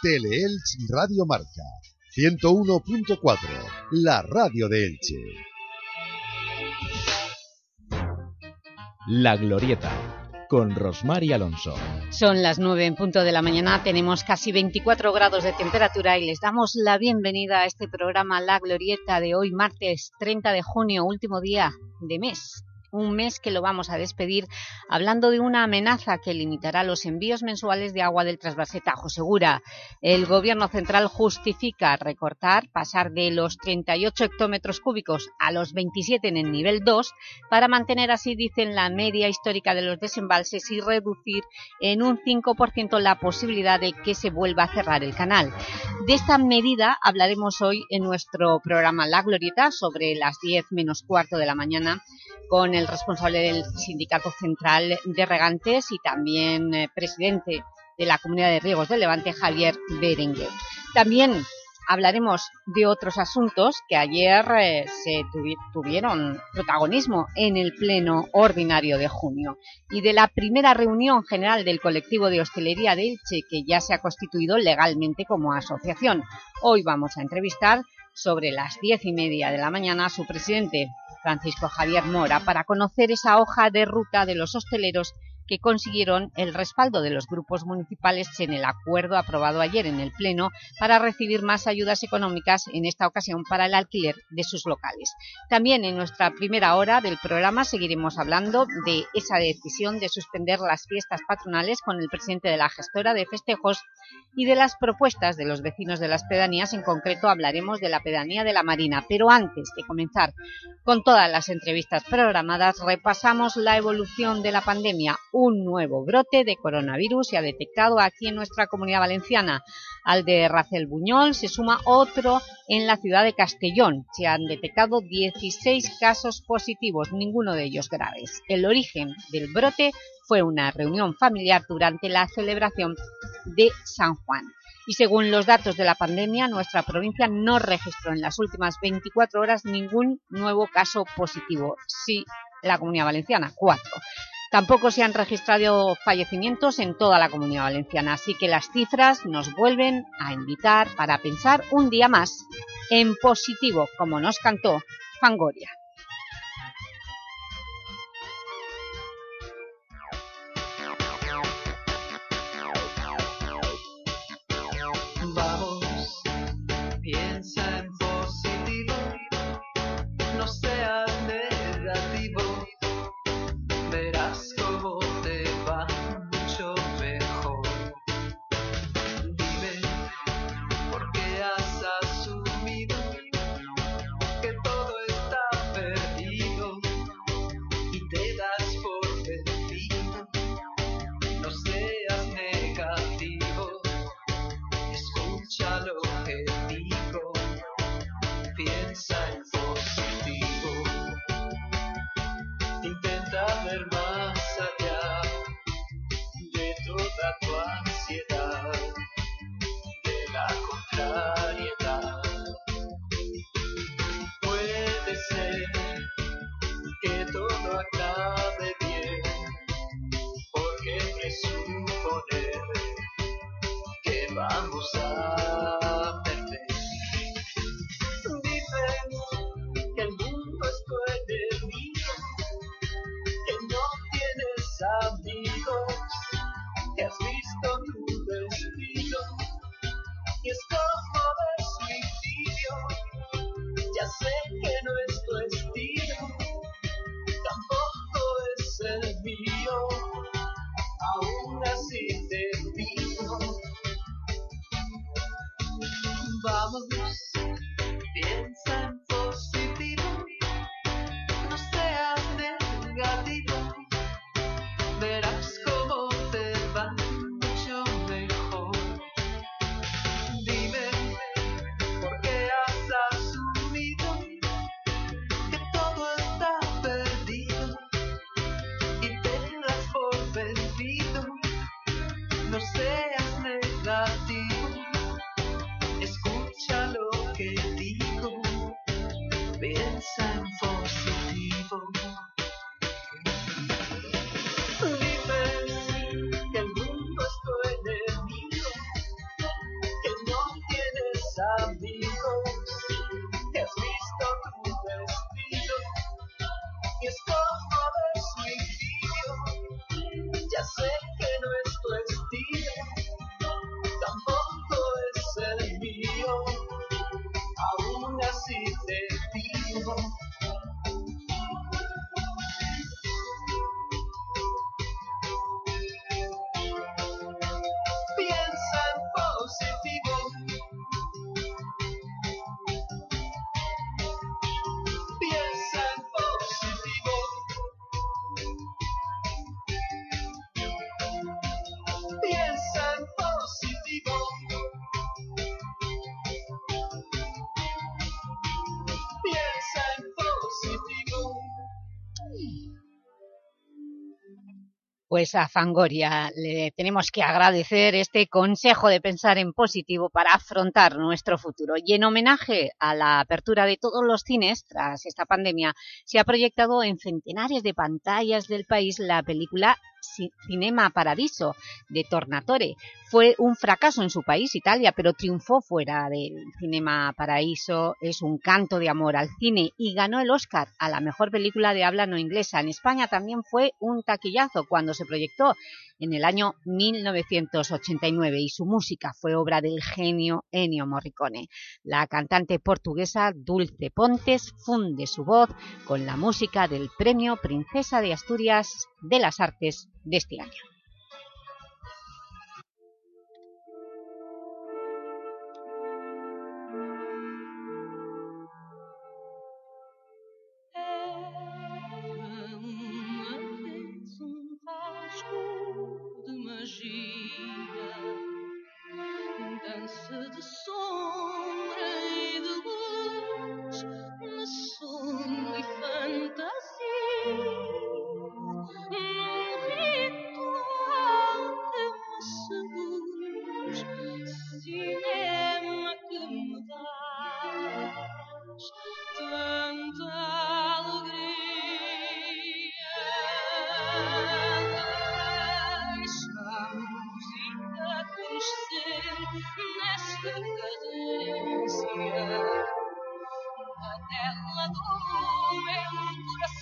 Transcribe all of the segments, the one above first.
Teleelch Radio Marca 101.4, la radio de Elche. La Glorieta, con Rosmar y Alonso. Son las 9 en punto de la mañana, tenemos casi 24 grados de temperatura y les damos la bienvenida a este programa La Glorieta de hoy, martes 30 de junio, último día de mes un mes que lo vamos a despedir hablando de una amenaza que limitará los envíos mensuales de agua del trasvase Tajo Segura. El Gobierno Central justifica recortar, pasar de los 38 hectómetros cúbicos a los 27 en el nivel 2 para mantener así, dicen, la media histórica de los desembalses y reducir en un 5% la posibilidad de que se vuelva a cerrar el canal. De esta medida hablaremos hoy en nuestro programa La Glorieta sobre las 10 menos cuarto de la mañana con el responsable del Sindicato Central de Regantes y también eh, presidente de la Comunidad de Riegos del Levante, Javier Berenguer. También hablaremos de otros asuntos que ayer eh, se tuvieron protagonismo en el Pleno Ordinario de junio y de la primera reunión general del colectivo de hostelería de Elche que ya se ha constituido legalmente como asociación. Hoy vamos a entrevistar sobre las diez y media de la mañana a su presidente, Francisco Javier Mora para conocer esa hoja de ruta de los hosteleros que consiguieron el respaldo de los grupos municipales en el acuerdo aprobado ayer en el Pleno para recibir más ayudas económicas, en esta ocasión para el alquiler de sus locales. También en nuestra primera hora del programa seguiremos hablando de esa decisión de suspender las fiestas patronales con el presidente de la gestora de festejos y de las propuestas de los vecinos de las pedanías, en concreto hablaremos de la pedanía de la Marina. Pero antes de comenzar con todas las entrevistas programadas, repasamos la evolución de la pandemia un nuevo brote de coronavirus se ha detectado aquí en nuestra comunidad valenciana. Al de Racel Buñol se suma otro en la ciudad de Castellón. Se han detectado 16 casos positivos, ninguno de ellos graves. El origen del brote fue una reunión familiar durante la celebración de San Juan. Y según los datos de la pandemia, nuestra provincia no registró en las últimas 24 horas ningún nuevo caso positivo. Sí, la Comunidad Valenciana, cuatro. Tampoco se han registrado fallecimientos en toda la Comunidad Valenciana, así que las cifras nos vuelven a invitar para pensar un día más en positivo, como nos cantó Fangoria. vamos a Pues a Fangoria le tenemos que agradecer este consejo de pensar en positivo para afrontar nuestro futuro. Y en homenaje a la apertura de todos los cines tras esta pandemia, se ha proyectado en centenares de pantallas del país la película Cinema Paradiso de Tornatore. Fue un fracaso en su país, Italia, pero triunfó fuera del Cinema Paraíso. Es un canto de amor al cine y ganó el Oscar a la mejor película de habla no inglesa. En España también fue un taquillazo cuando se proyectó en el año 1989 y su música fue obra del genio Ennio Morricone. La cantante portuguesa Dulce Pontes funde su voz con la música del Premio Princesa de Asturias de las Artes de este año. nesta cadência. A tela do meu coração.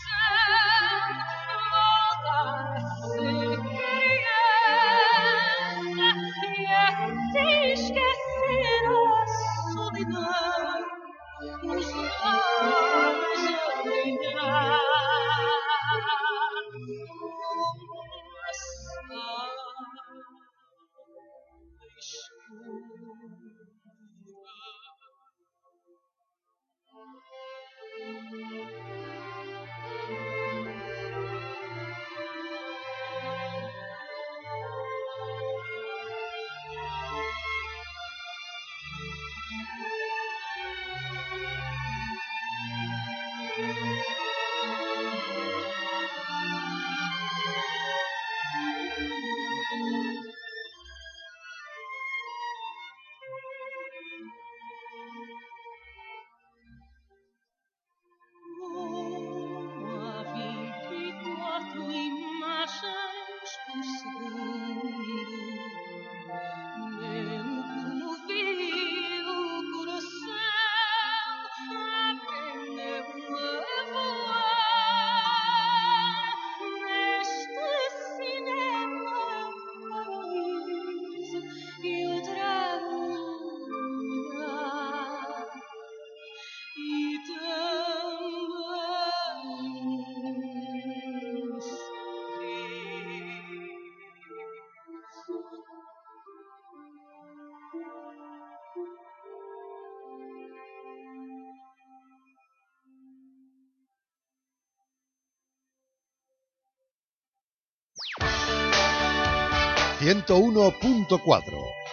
...101.4...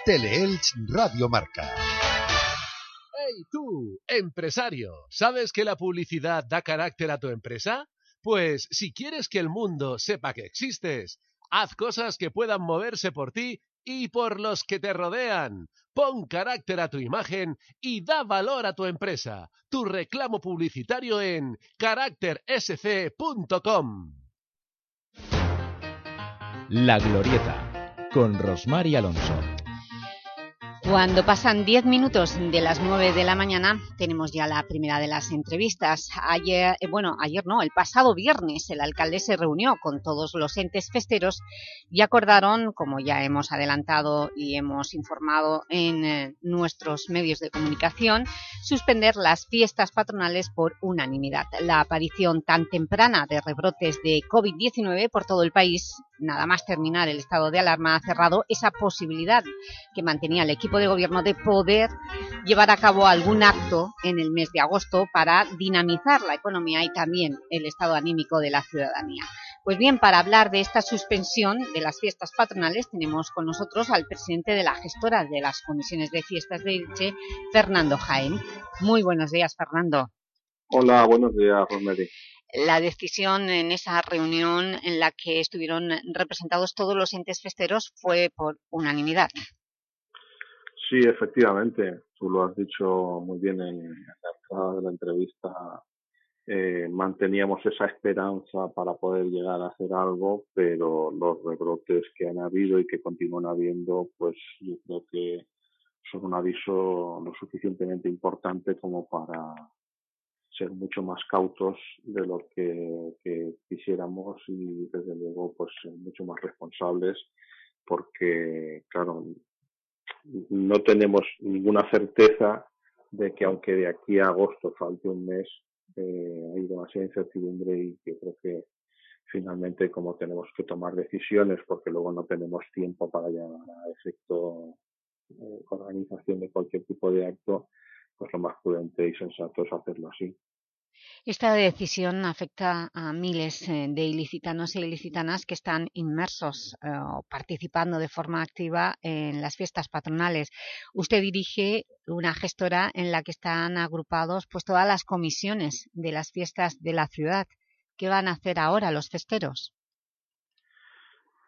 Teleelch Radio Marca. ¡Hey tú, empresario! ¿Sabes que la publicidad da carácter a tu empresa? Pues si quieres que el mundo sepa que existes, haz cosas que puedan moverse por ti y por los que te rodean. Pon carácter a tu imagen y da valor a tu empresa. Tu reclamo publicitario en caráctersc.com. La Glorieta con Rosmar y Alonso. Cuando pasan 10 minutos de las 9 de la mañana, tenemos ya la primera de las entrevistas. Ayer, eh, bueno, ayer no, el pasado viernes el alcalde se reunió con todos los entes festeros y acordaron, como ya hemos adelantado y hemos informado en eh, nuestros medios de comunicación, suspender las fiestas patronales por unanimidad. La aparición tan temprana de rebrotes de COVID-19 por todo el país, nada más terminar el estado de alarma, ha cerrado esa posibilidad que mantenía el equipo de gobierno de poder llevar a cabo algún acto en el mes de agosto para dinamizar la economía y también el estado anímico de la ciudadanía. Pues bien, para hablar de esta suspensión de las fiestas patronales tenemos con nosotros al presidente de la gestora de las comisiones de fiestas de Elche, Fernando Jaén. Muy buenos días, Fernando. Hola, buenos días, Rosemary. La decisión en esa reunión en la que estuvieron representados todos los entes festeros fue por unanimidad. Sí, efectivamente, tú lo has dicho muy bien en la entrada de la entrevista. Eh, manteníamos esa esperanza para poder llegar a hacer algo, pero los rebrotes que han habido y que continúan habiendo, pues yo creo que son un aviso lo suficientemente importante como para ser mucho más cautos de lo que, quisiéramos y desde luego pues mucho más responsables porque claro no tenemos ninguna certeza de que aunque de aquí a agosto falte un mes eh, hay demasiada incertidumbre y yo creo que finalmente como tenemos que tomar decisiones porque luego no tenemos tiempo para llevar a efecto eh, organización de cualquier tipo de acto pues lo más prudente y sensato es hacerlo así. Esta decisión afecta a miles eh, de ilicitanos e ilicitanas que están inmersos eh, o participando de forma activa en las fiestas patronales. Usted dirige una gestora en la que están agrupados pues, todas las comisiones de las fiestas de la ciudad. ¿Qué van a hacer ahora los festeros?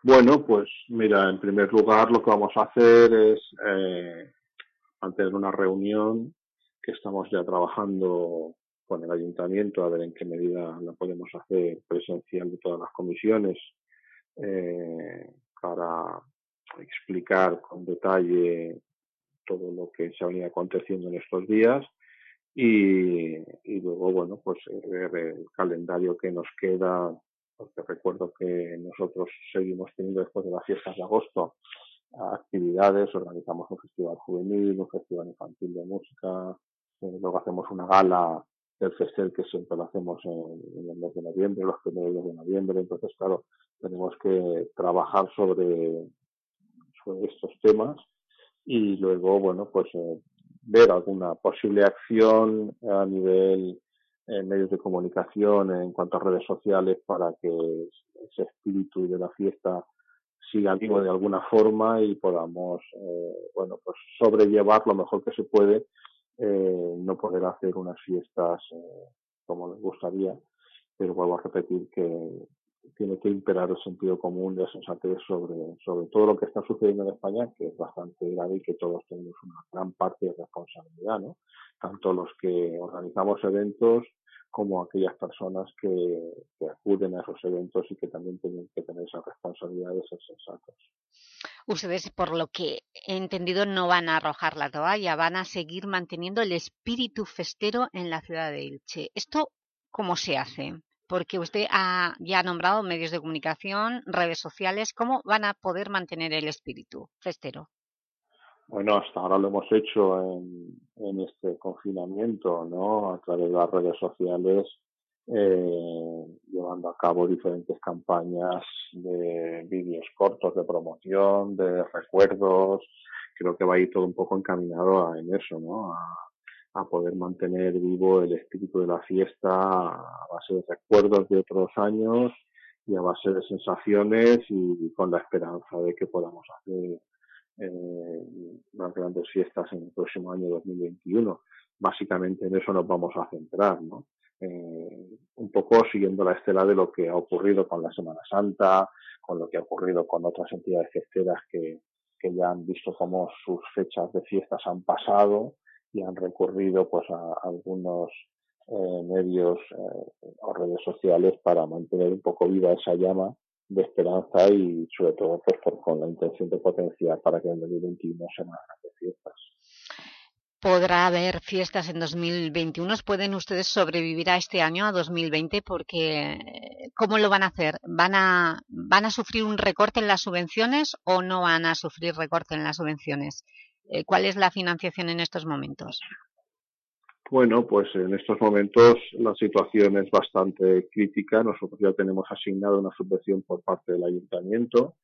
Bueno, pues mira, en primer lugar lo que vamos a hacer es eh, mantener una reunión que estamos ya trabajando con el ayuntamiento a ver en qué medida la podemos hacer presencial de todas las comisiones eh, para explicar con detalle todo lo que se ha venido aconteciendo en estos días. Y, y luego, bueno, pues ver el calendario que nos queda, porque recuerdo que nosotros seguimos teniendo después de las fiestas de agosto actividades, organizamos un festival juvenil, un festival infantil de música, eh, luego hacemos una gala del festival que siempre lo hacemos en, el mes de noviembre, los primeros de noviembre. Entonces, claro, tenemos que trabajar sobre, estos temas y luego, bueno, pues eh, ver alguna posible acción a nivel en eh, medios de comunicación en cuanto a redes sociales para que ese espíritu de la fiesta siga vivo de alguna forma y podamos, bueno, pues sobrellevar lo mejor que se puede eh, no poder hacer unas fiestas eh, como les gustaría, pero vuelvo a repetir que tiene que imperar el sentido común y la sensatez sobre, sobre todo lo que está sucediendo en España, que es bastante grave y que todos tenemos una gran parte de responsabilidad, ¿no? Tanto los que organizamos eventos como aquellas personas que, acuden a esos eventos y que también tienen que tener esa responsabilidad de ser sensatos. Ustedes, por lo que he entendido, no van a arrojar la toalla, van a seguir manteniendo el espíritu festero en la ciudad de Elche. ¿Esto cómo se hace? Porque usted ha, ya ha nombrado medios de comunicación, redes sociales. ¿Cómo van a poder mantener el espíritu festero? Bueno, hasta ahora lo hemos hecho en este confinamiento, ¿no? A través de las redes sociales eh, llevando a cabo diferentes campañas de vídeos cortos de promoción, de recuerdos. Creo que va a ir todo un poco encaminado a, en eso, ¿no? A, poder mantener vivo el espíritu de la fiesta a base de recuerdos de otros años y a base de sensaciones y con la esperanza de que podamos hacer eh, grandes fiestas en el próximo año 2021. Básicamente en eso nos vamos a centrar, ¿no? Eh, un poco siguiendo la estela de lo que ha ocurrido con la Semana Santa, con lo que ha ocurrido con otras entidades festeras que, que ya han visto cómo sus fechas de fiestas han pasado y han recurrido pues a, algunos eh, medios eh, o redes sociales para mantener un poco viva esa llama de esperanza y sobre todo pues por, con la intención de potenciar para que en 2021 sean grandes fiestas podrá haber fiestas en 2021. ¿Pueden ustedes sobrevivir a este año, a 2020? Porque, ¿cómo lo van a hacer? ¿Van a, ¿Van a sufrir un recorte en las subvenciones o no van a sufrir recorte en las subvenciones? Eh, ¿Cuál es la financiación en estos momentos? Bueno, pues en estos momentos la situación es bastante crítica. Nosotros ya tenemos asignado una subvención por parte del ayuntamiento.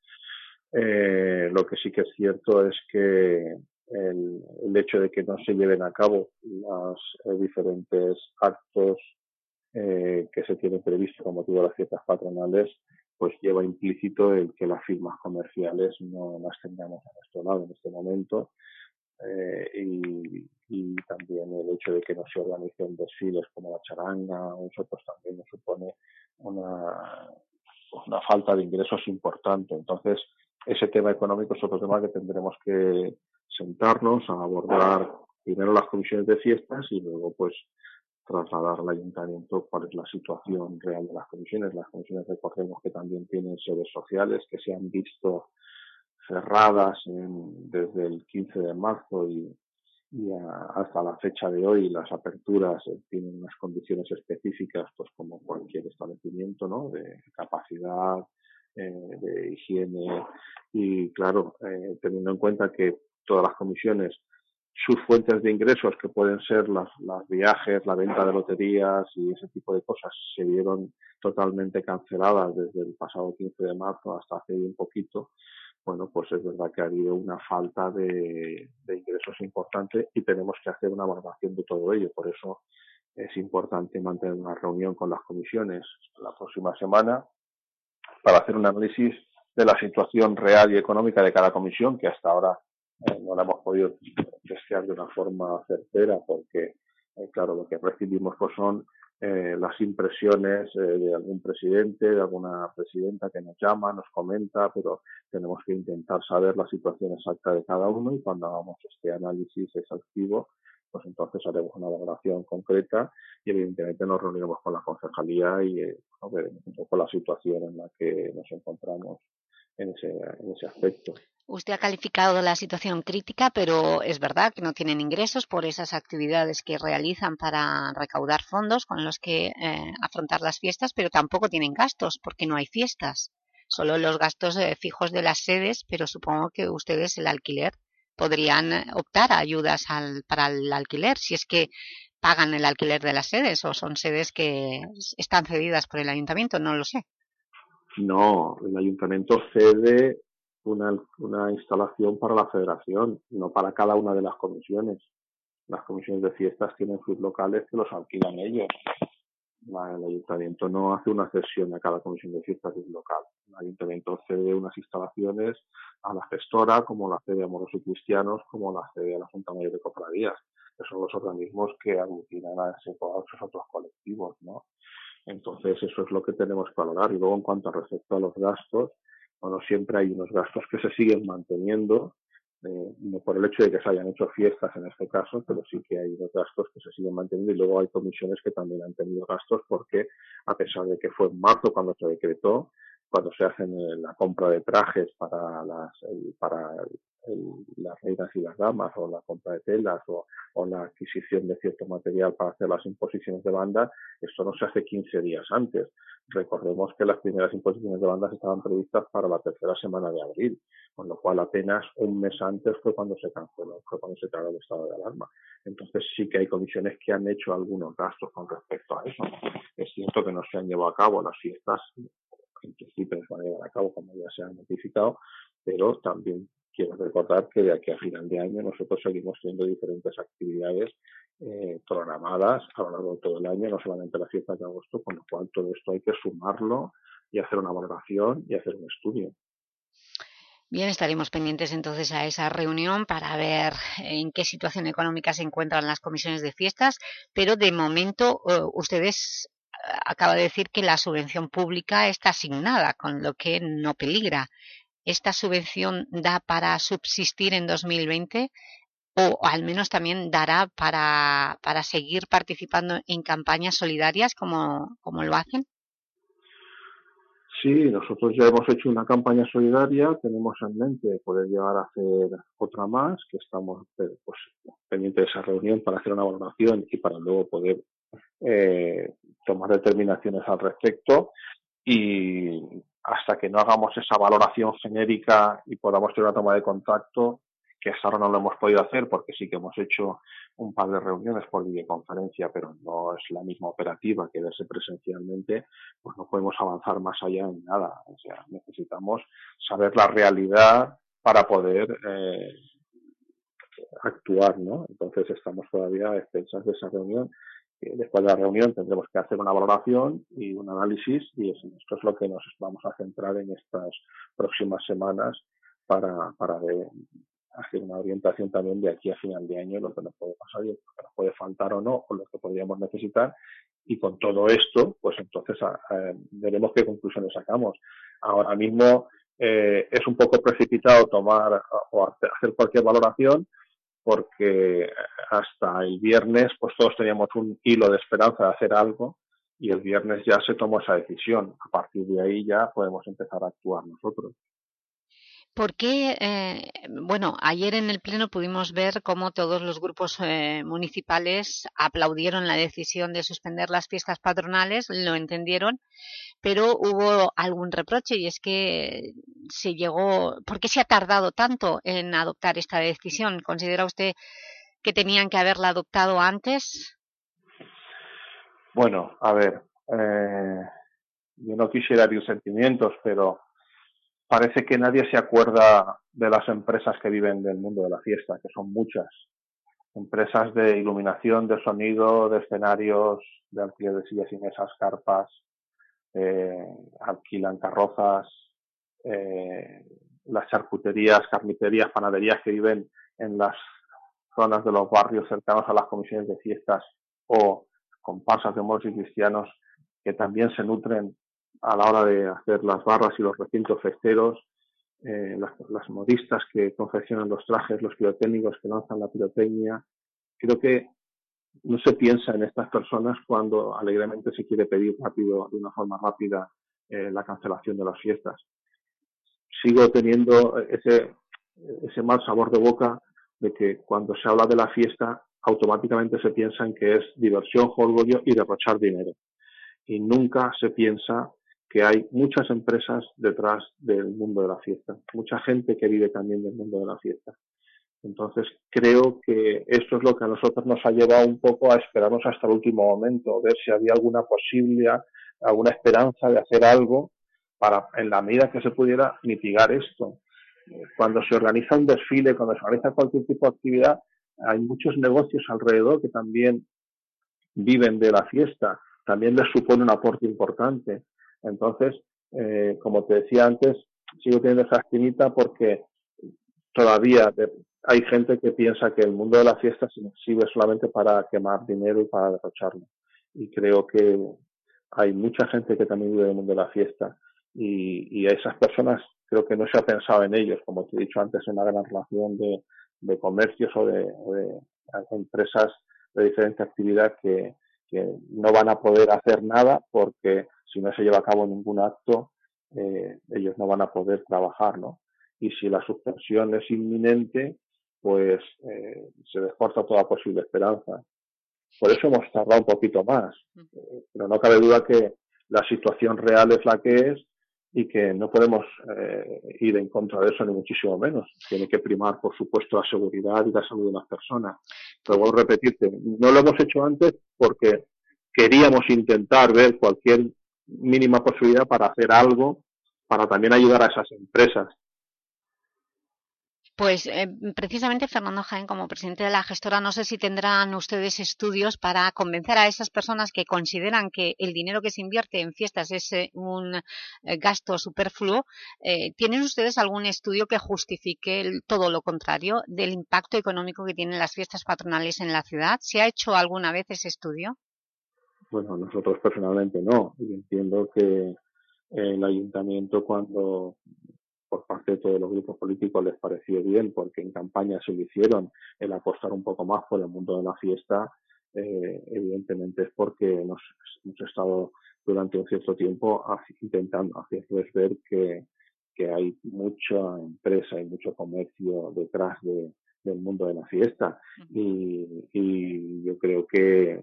Eh, lo que sí que es cierto es que el, hecho de que no se lleven a cabo los eh, diferentes actos eh, que se tienen previsto con motivo de las fiestas patronales, pues lleva implícito el que las firmas comerciales no las tengamos a nuestro lado en este momento. eh, y, también el hecho de que no se organicen desfiles como la charanga nosotros también nos supone una, una falta de ingresos importante. Entonces, ese tema económico es otro tema que tendremos que sentarnos a abordar primero las comisiones de fiestas y luego pues trasladar al ayuntamiento cuál es la situación real de las comisiones. Las comisiones recordemos que también tienen sedes sociales que se han visto cerradas desde el 15 de marzo y, hasta la fecha de hoy las aperturas eh, tienen unas condiciones específicas pues como cualquier establecimiento ¿no? de capacidad eh, de higiene y claro eh, teniendo en cuenta que todas las comisiones sus fuentes de ingresos, que pueden ser las, viajes, la venta de loterías y ese tipo de cosas, se vieron totalmente canceladas desde el pasado 15 de marzo hasta hace un poquito, bueno, pues es verdad que ha habido una falta de, de ingresos importante y tenemos que hacer una valoración de todo ello. Por eso es importante mantener una reunión con las comisiones la próxima semana para hacer un análisis de la situación real y económica de cada comisión, que hasta ahora eh, no la hemos podido testear de una forma certera porque, eh, claro, lo que recibimos pues son eh, las impresiones de algún presidente, de alguna presidenta que nos llama, nos comenta, pero tenemos que intentar saber la situación exacta de cada uno y cuando hagamos este análisis exhaustivo, pues entonces haremos una valoración concreta y evidentemente nos reuniremos con la concejalía y veremos un poco la situación en la que nos encontramos en ese, en ese aspecto. Usted ha calificado la situación crítica, pero es verdad que no tienen ingresos por esas actividades que realizan para recaudar fondos con los que eh, afrontar las fiestas, pero tampoco tienen gastos porque no hay fiestas. Solo los gastos eh, fijos de las sedes, pero supongo que ustedes el alquiler podrían eh, optar a ayudas al, para el alquiler, si es que pagan el alquiler de las sedes o son sedes que están cedidas por el ayuntamiento, no lo sé. No, el ayuntamiento cede una, una instalación para la federación, no para cada una de las comisiones. Las comisiones de fiestas tienen sus locales que los alquilan ellos. El ayuntamiento no hace una cesión a cada comisión de fiestas de local. El ayuntamiento cede unas instalaciones a la gestora, como la cede a Moros y Cristianos, como la cede a la Junta Mayor de Cofradías, que son los organismos que aglutinan a, esos otros colectivos, ¿no? Entonces, eso es lo que tenemos que valorar. Y luego, en cuanto respecto a los gastos, bueno, siempre hay unos gastos que se siguen manteniendo, eh, no por el hecho de que se hayan hecho fiestas en este caso, pero sí que hay unos gastos que se siguen manteniendo y luego hay comisiones que también han tenido gastos porque, a pesar de que fue en marzo cuando se decretó, cuando se hacen la compra de trajes para las, para las reinas y las damas o la compra de telas o, la adquisición de cierto material para hacer las imposiciones de banda, esto no se hace 15 días antes. Recordemos que las primeras imposiciones de bandas estaban previstas para la tercera semana de abril, con lo cual apenas un mes antes fue cuando se canceló, fue cuando se creó el estado de alarma. Entonces sí que hay comisiones que han hecho algunos gastos con respecto a eso. Es cierto que no se han llevado a cabo las fiestas en principio se van a llevar a cabo como ya se ha notificado, pero también quiero recordar que de aquí a final de año nosotros seguimos teniendo diferentes actividades eh, programadas a lo largo de todo el año, no solamente las fiestas de agosto, con lo cual todo esto hay que sumarlo y hacer una valoración y hacer un estudio. Bien, estaremos pendientes entonces a esa reunión para ver en qué situación económica se encuentran las comisiones de fiestas, pero de momento uh, ustedes acaba de decir que la subvención pública está asignada, con lo que no peligra. ¿esta subvención da para subsistir en 2020 o al menos también dará para, para seguir participando en campañas solidarias como, como lo hacen? Sí, nosotros ya hemos hecho una campaña solidaria, tenemos en mente poder llegar a hacer otra más, que estamos eh, pues, pendientes de esa reunión para hacer una valoración y para luego poder eh, tomar determinaciones al respecto. Y hasta que no hagamos esa valoración genérica y podamos tener una toma de contacto, que hasta ahora no lo hemos podido hacer porque sí que hemos hecho un par de reuniones por videoconferencia, pero no es la misma operativa que verse presencialmente, pues no podemos avanzar más allá en nada. O sea, necesitamos saber la realidad para poder eh, actuar, ¿no? Entonces estamos todavía a expensas de esa reunión después de la reunión tendremos que hacer una valoración y un análisis y esto es lo que nos vamos a centrar en estas próximas semanas para, hacer una orientación también de aquí a final de año, lo que nos puede pasar, lo que nos puede faltar o no, o lo que podríamos necesitar. Y con todo esto, pues entonces veremos qué conclusiones sacamos. Ahora mismo eh, es un poco precipitado tomar o hacer cualquier valoración porque hasta el viernes pues todos teníamos un hilo de esperanza de hacer algo y el viernes ya se tomó esa decisión. A partir de ahí ya podemos empezar a actuar nosotros. ¿Por qué? Eh, bueno, ayer en el Pleno pudimos ver cómo todos los grupos eh, municipales aplaudieron la decisión de suspender las fiestas patronales, lo entendieron, pero hubo algún reproche y es que se llegó... ¿Por qué se ha tardado tanto en adoptar esta decisión? ¿Considera usted que tenían que haberla adoptado antes? Bueno, a ver, eh, yo no quisiera herir sentimientos, pero parece que nadie se acuerda de las empresas que viven del mundo de la fiesta, que son muchas. Empresas de iluminación, de sonido, de escenarios, de alquiler de sillas y mesas, carpas, eh, alquilan carrozas, eh, las charcuterías, carnicerías, panaderías que viven en las zonas de los barrios cercanos a las comisiones de fiestas o comparsas de moros y cristianos que también se nutren a la hora de hacer las barras y los recintos festeros, eh, las, modistas que confeccionan los trajes, los pirotécnicos que lanzan la pirotecnia. Creo que no se piensa en estas personas cuando alegremente se quiere pedir rápido, de una forma rápida, eh, la cancelación de las fiestas. Sigo teniendo ese, ese mal sabor de boca de que cuando se habla de la fiesta automáticamente se piensa en que es diversión, jolgorio y derrochar dinero. Y nunca se piensa que hay muchas empresas detrás del mundo de la fiesta, mucha gente que vive también del mundo de la fiesta. Entonces, creo que esto es lo que a nosotros nos ha llevado un poco a esperarnos hasta el último momento, ver si había alguna posibilidad, alguna esperanza de hacer algo para, en la medida que se pudiera, mitigar esto. Cuando se organiza un desfile, cuando se organiza cualquier tipo de actividad, hay muchos negocios alrededor que también viven de la fiesta, también les supone un aporte importante. Entonces, eh, como te decía antes, sigo teniendo esa esquinita porque todavía hay gente que piensa que el mundo de la fiesta sirve solamente para quemar dinero y para derrocharlo. Y creo que hay mucha gente que también vive del mundo de la fiesta y, y a esas personas creo que no se ha pensado en ellos, como te he dicho antes, en una gran relación de, comercios o de, empresas de diferente actividad que no van a poder hacer nada porque si no se lleva a cabo ningún acto, eh, ellos no van a poder trabajar, ¿no? Y si la suspensión es inminente, pues eh, se descorta toda posible esperanza. Por eso hemos tardado un poquito más. Eh, pero no cabe duda que la situación real es la que es y que no podemos eh, ir en contra de eso ni muchísimo menos. Tiene que primar, por supuesto, la seguridad y la salud de las personas. Pero vuelvo a repetirte, no lo hemos hecho antes porque queríamos intentar ver cualquier mínima posibilidad para hacer algo para también ayudar a esas empresas. Pues eh, precisamente Fernando Jaén, como presidente de la gestora, no sé si tendrán ustedes estudios para convencer a esas personas que consideran que el dinero que se invierte en fiestas es eh, un eh, gasto superfluo. ¿Tienen ustedes algún estudio que justifique todo lo contrario del impacto económico que tienen las fiestas patronales en la ciudad? ¿Se ha hecho alguna vez ese estudio? Bueno, nosotros personalmente no. Y entiendo que el ayuntamiento cuando por parte de todos los grupos políticos les pareció bien porque en campaña se lo hicieron el apostar un poco más por el mundo de la fiesta, eh, evidentemente es porque hemos, hemos, estado durante un cierto tiempo intentando hacerles ver que, que hay mucha empresa y mucho comercio detrás de, del mundo de la fiesta. Y, y yo creo que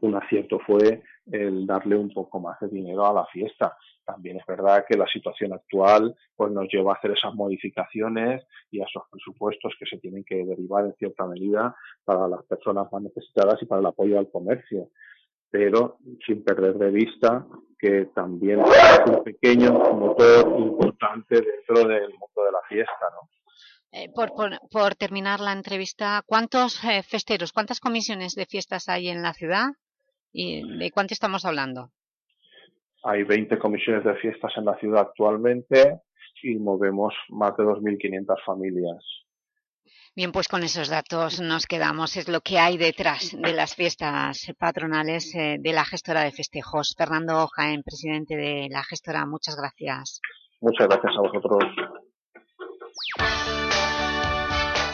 un acierto fue el darle un poco más de dinero a la fiesta. También es verdad que la situación actual pues nos lleva a hacer esas modificaciones y a esos presupuestos que se tienen que derivar en cierta medida para las personas más necesitadas y para el apoyo al comercio. Pero sin perder de vista que también es un pequeño motor importante dentro del mundo de la fiesta. Eh, por, por, terminar la entrevista, ¿cuántos eh, festeros, cuántas comisiones de fiestas hay en la ciudad? ¿Y de cuánto estamos hablando? Hay 20 comisiones de fiestas en la ciudad actualmente y movemos más de 2.500 familias. Bien, pues con esos datos nos quedamos. Es lo que hay detrás de las fiestas patronales eh, de la gestora de festejos. Fernando Jaén, presidente de la gestora, muchas gracias. Muchas gracias a vosotros.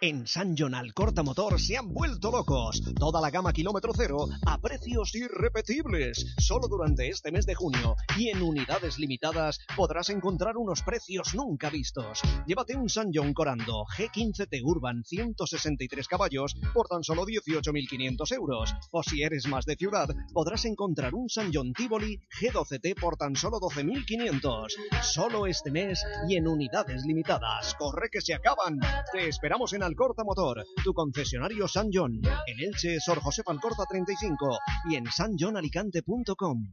En San John Alcorta Motor se han vuelto locos. Toda la gama kilómetro cero a precios irrepetibles. Solo durante este mes de junio y en unidades limitadas podrás encontrar unos precios nunca vistos. Llévate un San John Corando G15T Urban 163 caballos por tan solo 18.500 euros. O si eres más de ciudad, podrás encontrar un San John Tivoli G12T por tan solo 12.500. Solo este mes y en unidades limitadas. Corre que se acaban. Te esperamos en Alcorta Motor, tu concesionario San John, en Elche, Sor José Alcorta 35 y en sanjonalicante.com.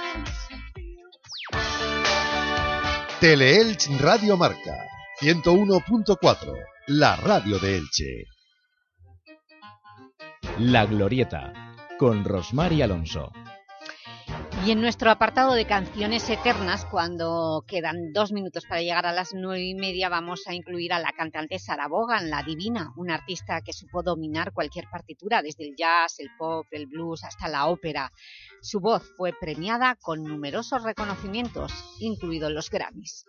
Teleelch Radio Marca 101.4, la radio de Elche. La Glorieta, con Rosmar y Alonso. Y en nuestro apartado de canciones eternas, cuando quedan dos minutos para llegar a las nueve y media, vamos a incluir a la cantante Sara Bogan, la divina, una artista que supo dominar cualquier partitura, desde el jazz, el pop, el blues, hasta la ópera. Su voz fue premiada con numerosos reconocimientos, incluidos los Grammys.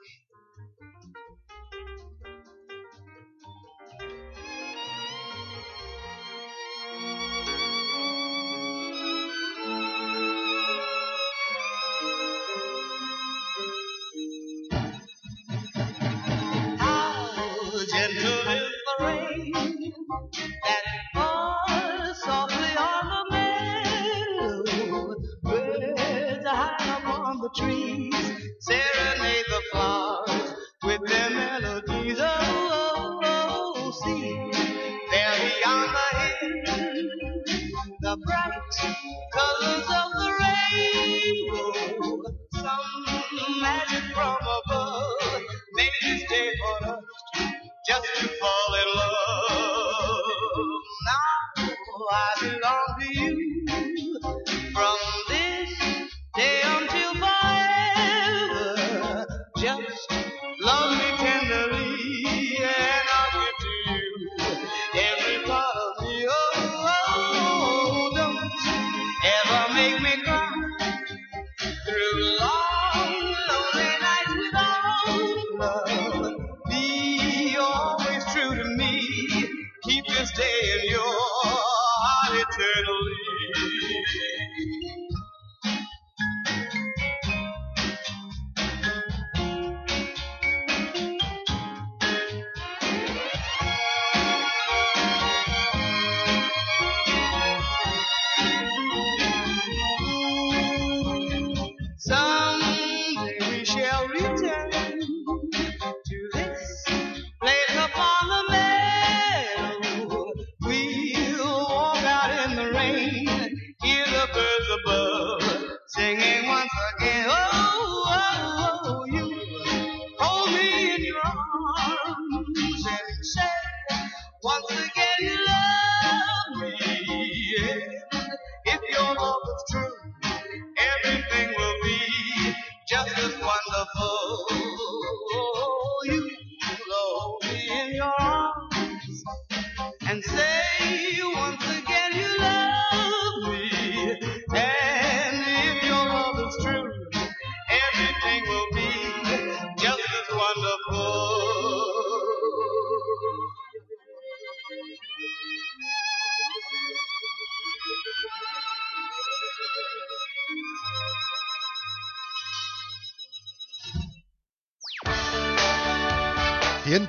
Trees, serenade the flowers with their melodies. Oh, oh, oh see, there beyond the hill, the bright colors of the rainbow.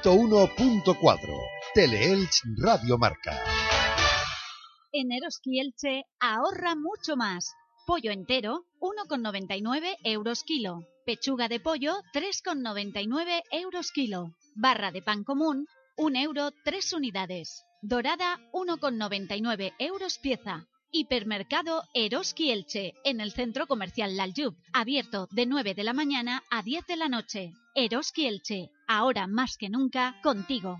...101.4... Teleelch Radio Marca. En Eroski Elche ahorra mucho más. Pollo entero, 1,99 euros kilo. Pechuga de pollo, 3,99 euros kilo. Barra de pan común, 1 euro 3 unidades. Dorada, 1,99 euros pieza. Hipermercado Eroski Elche, en el centro comercial Laljub, abierto de 9 de la mañana a 10 de la noche. Eroski Elche, ahora más que nunca, contigo.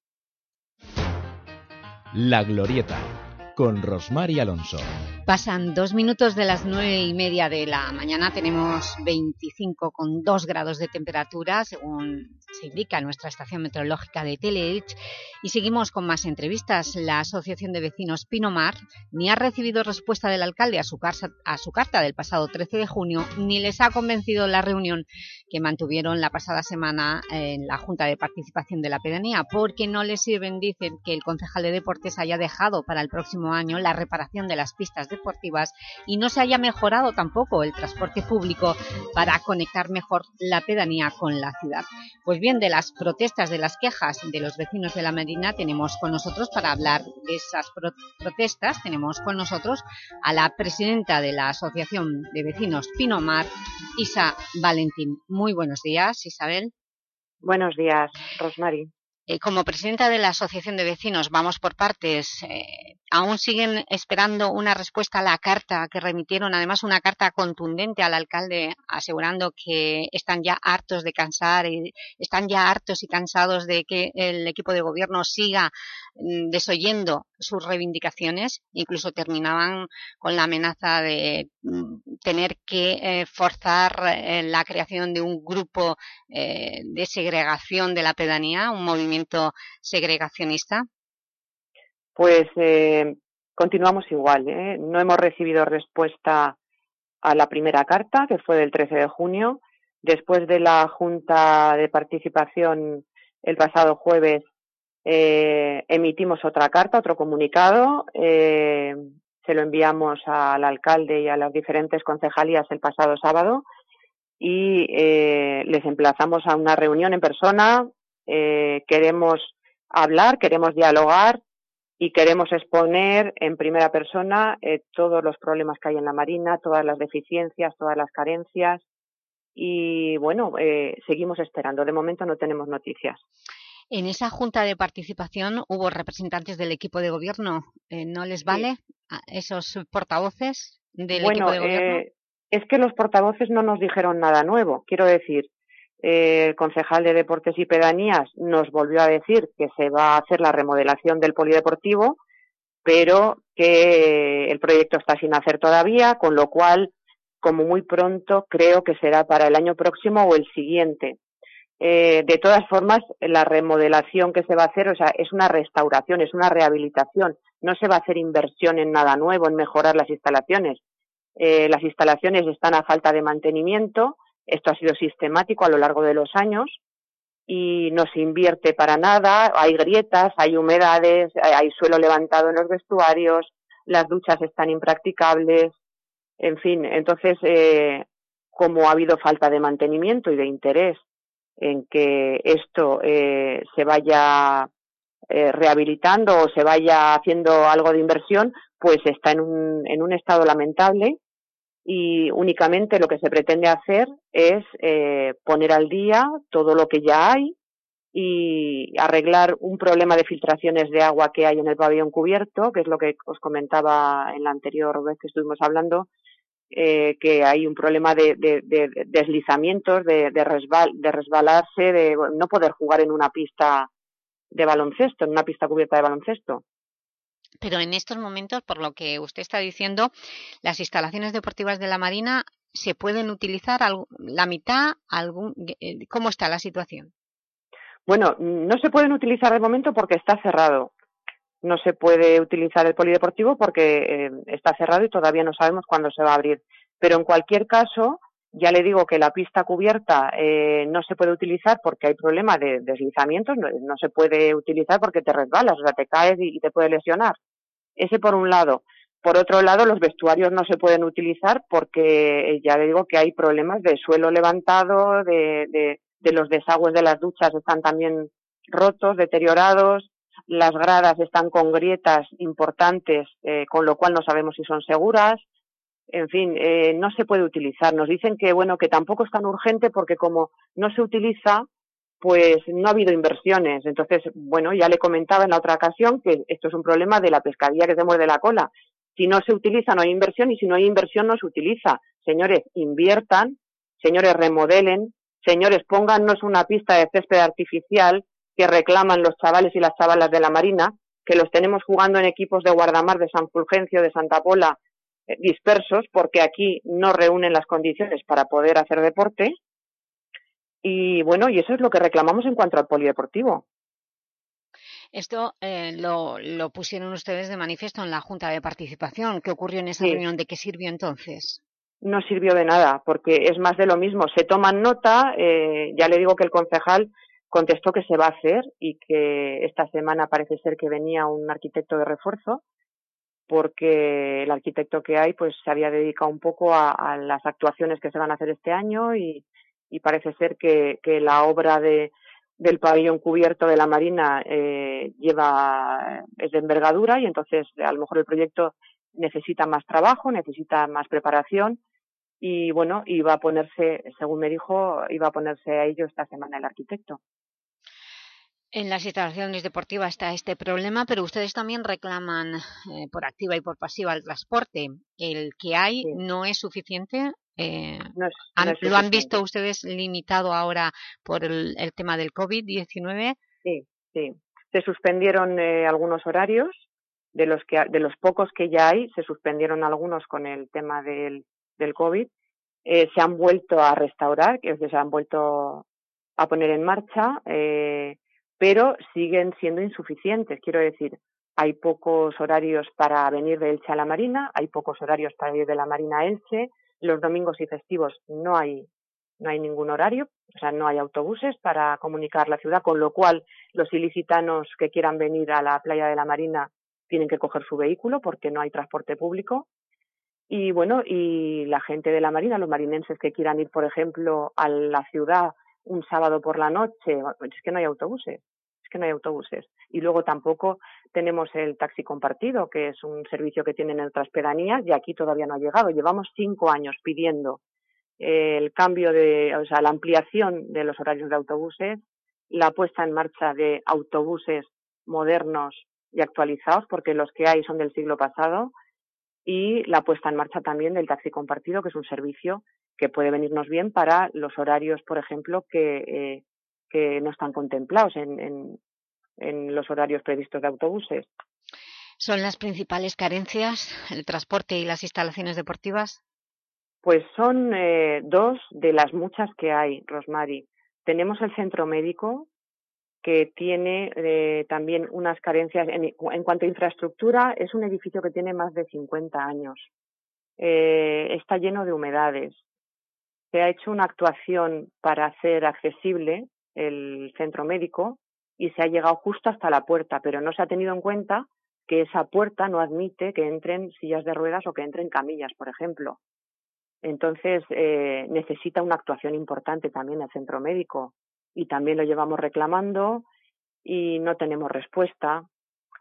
La Glorieta, con Rosmar y Alonso. Pasan dos minutos de las nueve y media de la mañana, tenemos 25,2 grados de temperatura, según se indica en nuestra estación meteorológica de Teleelch, y seguimos con más entrevistas. La Asociación de Vecinos Pinomar ni ha recibido respuesta del alcalde a su, a su carta del pasado 13 de junio, ni les ha convencido la reunión que mantuvieron la pasada semana en la Junta de Participación de la Pedanía, porque no les sirven, dicen, que el concejal de Deportes haya dejado para el próximo año la reparación de las pistas deportivas y no se haya mejorado tampoco el transporte público para conectar mejor la pedanía con la ciudad. Pues bien, de las protestas, de las quejas de los vecinos de la Medina, tenemos con nosotros, para hablar de esas pro- protestas, tenemos con nosotros a la presidenta de la Asociación de Vecinos Pinomar, Isa Valentín. Muy buenos días, Isabel. Buenos días, Rosmary. Eh, como presidenta de la Asociación de Vecinos, vamos por partes. eh, ¿Aún siguen esperando una respuesta a la carta que remitieron? Además, una carta contundente al alcalde asegurando que están ya hartos de cansar y están ya hartos y cansados de que el equipo de gobierno siga mm, desoyendo sus reivindicaciones. Incluso terminaban con la amenaza de mm, tener que eh, forzar eh, la creación de un grupo de segregación de la pedanía, un movimiento segregacionista. Pues eh, continuamos igual. ¿eh? No hemos recibido respuesta a la primera carta, que fue del 13 de junio. Después de la Junta de Participación el pasado jueves, eh, emitimos otra carta, otro comunicado. se lo enviamos al alcalde y a las diferentes concejalías el pasado sábado y les emplazamos a una reunión en persona. Eh, queremos hablar, queremos dialogar y queremos exponer en primera persona eh, todos los problemas que hay en la Marina, todas las deficiencias, todas las carencias. Y bueno, eh, seguimos esperando. De momento no tenemos noticias. En esa junta de participación hubo representantes del equipo de gobierno. Eh, ¿No les vale esos portavoces del bueno, equipo de gobierno? eh, es que los portavoces no nos dijeron nada nuevo. Quiero decir, el concejal de Deportes y Pedanías nos volvió a decir que se va a hacer la remodelación del polideportivo, pero que el proyecto está sin hacer todavía, con lo cual, como muy pronto, creo que será para el año próximo o el siguiente. Eh, de todas formas, la remodelación que se va a hacer, o sea, es una restauración, es una rehabilitación. No se va a hacer inversión en nada nuevo, en mejorar las instalaciones. Eh, las instalaciones están a falta de mantenimiento. Esto ha sido sistemático a lo largo de los años y no se invierte para nada. Hay grietas, hay humedades, hay- hay suelo levantado en los vestuarios, las duchas están impracticables. En fin, entonces, eh, como ha habido falta de mantenimiento y de interés en que esto eh, se vaya eh, rehabilitando o se vaya haciendo algo de inversión, pues está en un, en un estado lamentable y únicamente lo que se pretende hacer es eh, poner al día todo lo que ya hay y arreglar un problema de filtraciones de agua que hay en el pabellón cubierto, que es lo que os comentaba en la anterior vez que estuvimos hablando, eh, que hay un problema de, de, de deslizamientos, de, de, de resbalarse, de no poder jugar en una pista de baloncesto, en una pista cubierta de baloncesto. Pero en estos momentos, por lo que usted está diciendo, las instalaciones deportivas de la Marina se pueden utilizar la mitad, algún, eh, ¿cómo está la situación? Bueno, no se pueden utilizar de momento porque está cerrado. No se puede utilizar el polideportivo porque eh, está cerrado y todavía no sabemos cuándo se va a abrir. Pero en cualquier caso, ya le digo que la pista cubierta eh, no se puede utilizar porque hay problema de deslizamientos, no, no, se puede utilizar porque te resbalas, o sea, te caes y, te puede lesionar. Ese por un lado. Por otro lado, los vestuarios no se pueden utilizar porque ya le digo que hay problemas de suelo levantado, de, de, de los desagües de las duchas están también rotos, deteriorados, las gradas están con grietas importantes, eh, con lo cual no sabemos si son seguras. En fin, eh, no se puede utilizar. Nos dicen que bueno que tampoco es tan urgente porque como no se utiliza, pues no ha habido inversiones. Entonces, bueno, ya le comentaba en la otra ocasión que esto es un problema de la pescadilla que se muerde la cola. Si no se utiliza, no hay inversión y si no hay inversión, no se utiliza. Señores, inviertan, señores, remodelen, señores, póngannos una pista de césped artificial que reclaman los chavales y las chavalas de la Marina, que los tenemos jugando en equipos de guardamar de San Fulgencio, de Santa Pola, dispersos, porque aquí no reúnen las condiciones para poder hacer deporte. Y bueno, y eso es lo que reclamamos en cuanto al polideportivo. Esto eh, lo, lo, pusieron ustedes de manifiesto en la Junta de Participación. ¿Qué ocurrió en esa sí. reunión? ¿De qué sirvió entonces? no sirvió de nada, porque es más de lo mismo. Se toman nota, eh, ya le digo que el concejal contestó que se va a hacer y que esta semana parece ser que venía un arquitecto de refuerzo, porque el arquitecto que hay pues se había dedicado un poco a, las actuaciones que se van a hacer este año y, y parece ser que, que, la obra de, del pabellón cubierto de la Marina eh, lleva es de envergadura y entonces a lo mejor el proyecto necesita más trabajo, necesita más preparación y bueno, iba a ponerse, según me dijo, iba a ponerse a ello esta semana el arquitecto. En las instalaciones deportivas está este problema, pero ustedes también reclaman eh, por activa y por pasiva el transporte. ¿El que hay sí. no es suficiente? Eh, no es, han, no es ¿Lo han visto ustedes limitado ahora por el, el tema del COVID-19? Sí, sí. Se suspendieron eh, algunos horarios, de los, que, de los pocos que ya hay, se suspendieron algunos con el tema del, del COVID, eh, se han vuelto a restaurar, que se han vuelto a poner en marcha, eh, pero siguen siendo insuficientes. Quiero decir, hay pocos horarios para venir de Elche a la Marina, hay pocos horarios para ir de la Marina a Elche, los domingos y festivos no hay, no hay ningún horario, o sea, no hay autobuses para comunicar la ciudad, con lo cual los ilicitanos que quieran venir a la playa de la Marina tienen que coger su vehículo porque no hay transporte público y bueno, y la gente de la Marina, los marinenses que quieran ir, por ejemplo, a la ciudad un sábado por la noche, es que no hay autobuses, es que no hay autobuses. Y luego tampoco tenemos el taxi compartido, que es un servicio que tienen en otras pedanías y aquí todavía no ha llegado. Llevamos cinco años pidiendo eh, el cambio de, o sea, la ampliación de los horarios de autobuses, la puesta en marcha de autobuses modernos y actualizados, porque los que hay son del siglo pasado, y la puesta en marcha también del taxi compartido, que es un servicio que puede venirnos bien para los horarios, por ejemplo, que, eh, que no están contemplados en, en, en los horarios previstos de autobuses. ¿Son las principales carencias el transporte y las instalaciones deportivas? Pues son eh, dos de las muchas que hay, Rosmary. Tenemos el centro médico, que tiene eh, también unas carencias en, en, cuanto a infraestructura. Es un edificio que tiene más de 50 años. Eh, está lleno de humedades. Se ha hecho una actuación para hacer accesible el centro médico y se ha llegado justo hasta la puerta, pero no se ha tenido en cuenta que esa puerta no admite que entren sillas de ruedas o que entren camillas, por ejemplo. Entonces, eh, necesita una actuación importante también el centro médico y también lo llevamos reclamando y no tenemos respuesta.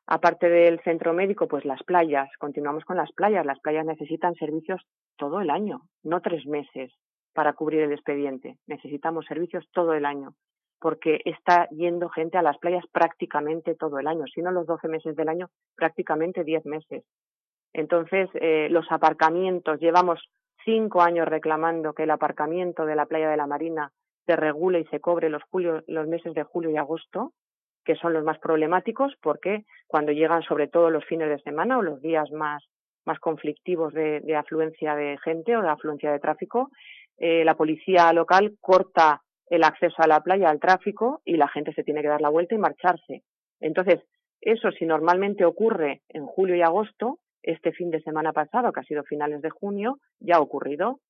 Aparte del centro médico, pues las playas, continuamos con las playas. Las playas necesitan servicios todo el año, no tres meses para cubrir el expediente. Necesitamos servicios todo el año, porque está yendo gente a las playas prácticamente todo el año, si no los 12 meses del año, prácticamente 10 meses. Entonces, eh, los aparcamientos, llevamos cinco años reclamando que el aparcamiento de la playa de la Marina se regule y se cobre los, julio, los meses de julio y agosto, que son los más problemáticos, porque cuando llegan sobre todo los fines de semana o los días más, más conflictivos de, afluencia de gente o de afluencia de tráfico, eh, la policía local corta el acceso a la playa al tráfico y la gente se tiene que dar la vuelta y marcharse. Entonces, eso si normalmente ocurre en julio y agosto, este fin de semana pasado, que ha sido finales de junio, ya ha ocurrido.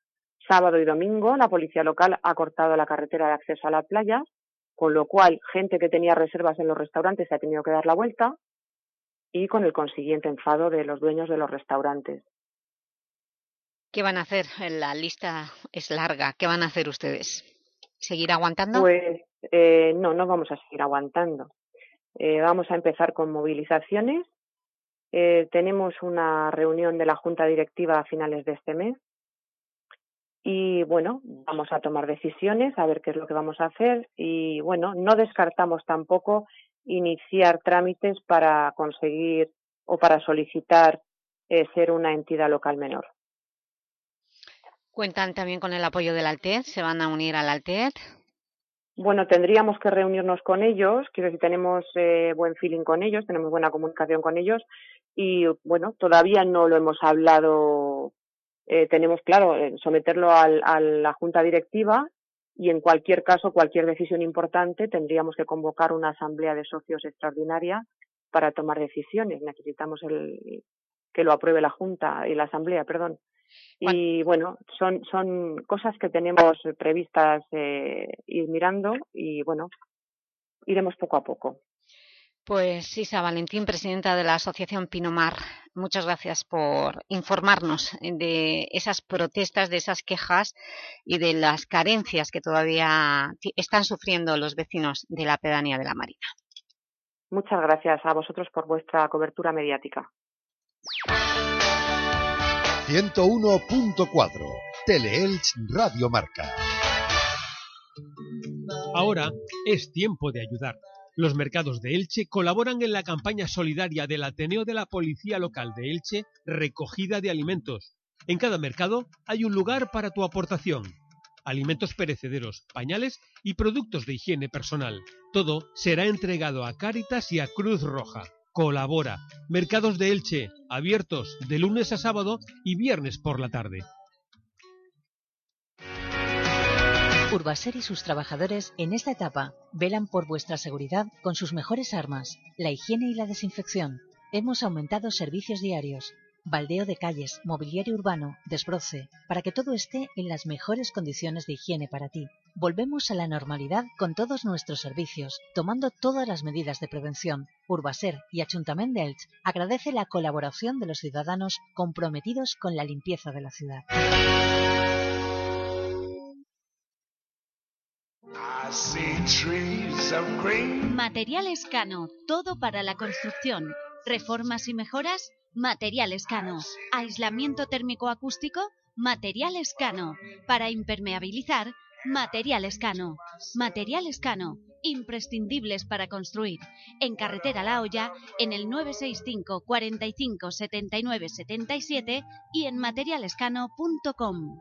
Sábado y domingo la policía local ha cortado la carretera de acceso a la playa, con lo cual gente que tenía reservas en los restaurantes se ha tenido que dar la vuelta y con el consiguiente enfado de los dueños de los restaurantes. ¿Qué van a hacer? La lista es larga. ¿Qué van a hacer ustedes? ¿Seguir aguantando? Pues eh, no, no vamos a seguir aguantando. Eh, vamos a empezar con movilizaciones eh, tenemos una reunión de la Junta Directiva a finales de este mes y bueno, vamos a tomar decisiones, a ver qué es lo que vamos a hacer y bueno, no descartamos tampoco iniciar trámites para conseguir o para solicitar eh, ser una entidad local menor. ¿Cuentan también con el apoyo del Altet? ¿Se van a unir al Altet? Bueno, tendríamos que reunirnos con ellos, quiero decir, tenemos eh, buen feeling con ellos, tenemos buena comunicación con ellos y bueno, todavía no lo hemos hablado, eh, tenemos claro, eh, someterlo al, a la Junta Directiva y en cualquier caso, cualquier decisión importante, tendríamos que convocar una asamblea de socios extraordinaria para tomar decisiones. Necesitamos el, que lo apruebe la Junta y la Asamblea, perdón. Y bueno, son, son cosas que tenemos previstas eh, ir mirando y bueno, iremos poco a poco. Pues Isa Valentín, presidenta de la Asociación Pinomar, muchas gracias por informarnos de esas protestas, de esas quejas y de las carencias que todavía están sufriendo los vecinos de la pedanía de la Marina. Muchas gracias a vosotros por vuestra cobertura mediática. 101.4 Teleelch Radio Marca. Ahora es tiempo de ayudar. Los mercados de Elche colaboran en la campaña solidaria del Ateneo de la Policía Local de Elche, Recogida de Alimentos. En cada mercado hay un lugar para tu aportación. Alimentos perecederos, pañales y productos de higiene personal. Todo será entregado a Cáritas y a Cruz Roja. Colabora. Mercados de Elche, abiertos de lunes a sábado y viernes por la tarde. Urbaser y sus trabajadores en esta etapa velan por vuestra seguridad con sus mejores armas, la higiene y la desinfección. Hemos aumentado servicios diarios, baldeo de calles, mobiliario urbano, desbroce, para que todo esté en las mejores condiciones de higiene para ti. Volvemos a la normalidad con todos nuestros servicios, tomando todas las medidas de prevención. Urbaser y Ayuntamiento de Elche agradece la colaboración de los ciudadanos comprometidos con la limpieza de la ciudad. Materiales Cano, todo para la construcción. Reformas y mejoras, Materiales Cano. Aislamiento térmico acústico, Materiales Cano. Para impermeabilizar, Materiales Cano. Materiales Cano, imprescindibles para construir. En Carretera La Hoya, en el 965 45 79 77 y en materialescano.com.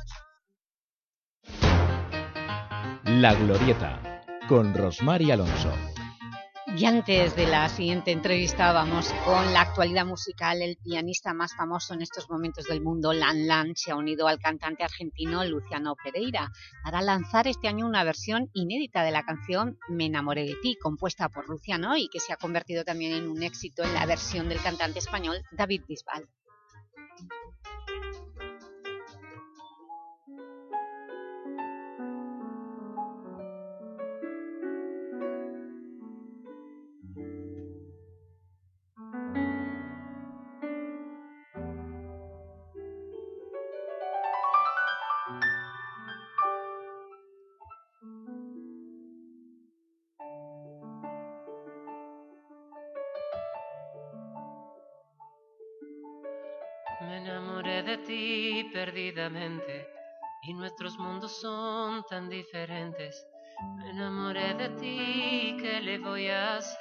La Glorieta, con Rosmar y Alonso. Y antes de la siguiente entrevista vamos con la actualidad musical. El pianista más famoso en estos momentos del mundo, Lan Lan, se ha unido al cantante argentino Luciano Pereira para lanzar este año una versión inédita de la canción Me enamoré de ti, compuesta por Luciano y que se ha convertido también en un éxito en la versión del cantante español David Bisbal. Y nuestros mundos son tan diferentes. Me enamoré de ti, ¿qué le voy a hacer?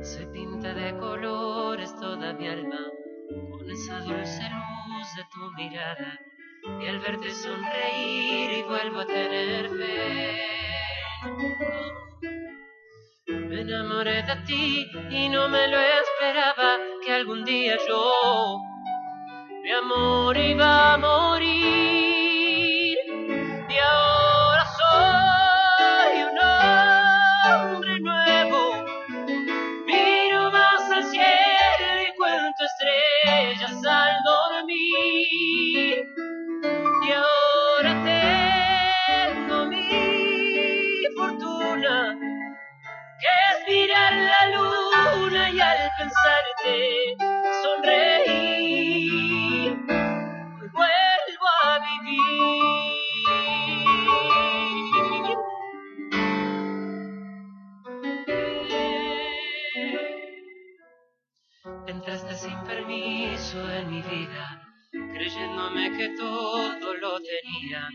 Se pinta de colores toda mi alma con esa dulce luz de tu mirada y al verte sonreír y vuelvo a tener fe. Me enamoré de ti y no me lo esperaba que algún día yo amor iba a morir que todo lo tenía.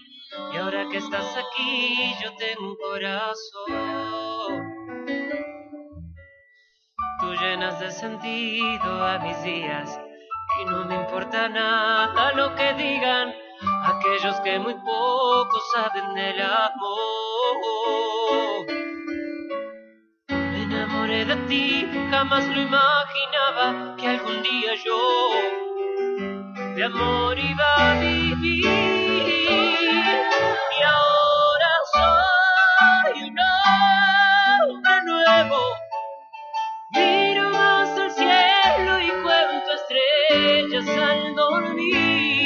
Y ahora que estás aquí, yo tengo un corazón. Tú llenas de sentido a mis días y no me importa nada lo que digan aquellos que muy poco saben del amor. Me enamoré de ti, jamás lo imaginaba que algún día yo de amor iba a vivir. Y ahora soy un hombre nuevo. Miro más al cielo y cuento estrellas al dormir.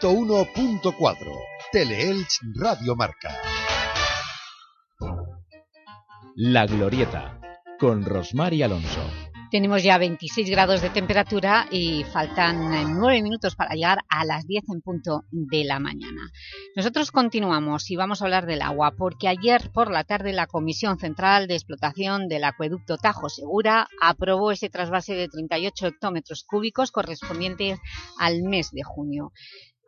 101.4 Teleelch Radio Marca. La Glorieta, con Rosmar y Alonso. Tenemos ya 26 grados de temperatura y faltan 9 minutos para llegar a las 10 en punto de la mañana. Nosotros continuamos y vamos a hablar del agua, porque ayer por la tarde la Comisión Central de Explotación del Acueducto Tajo Segura aprobó ese trasvase de 38 hectómetros cúbicos correspondientes al mes de junio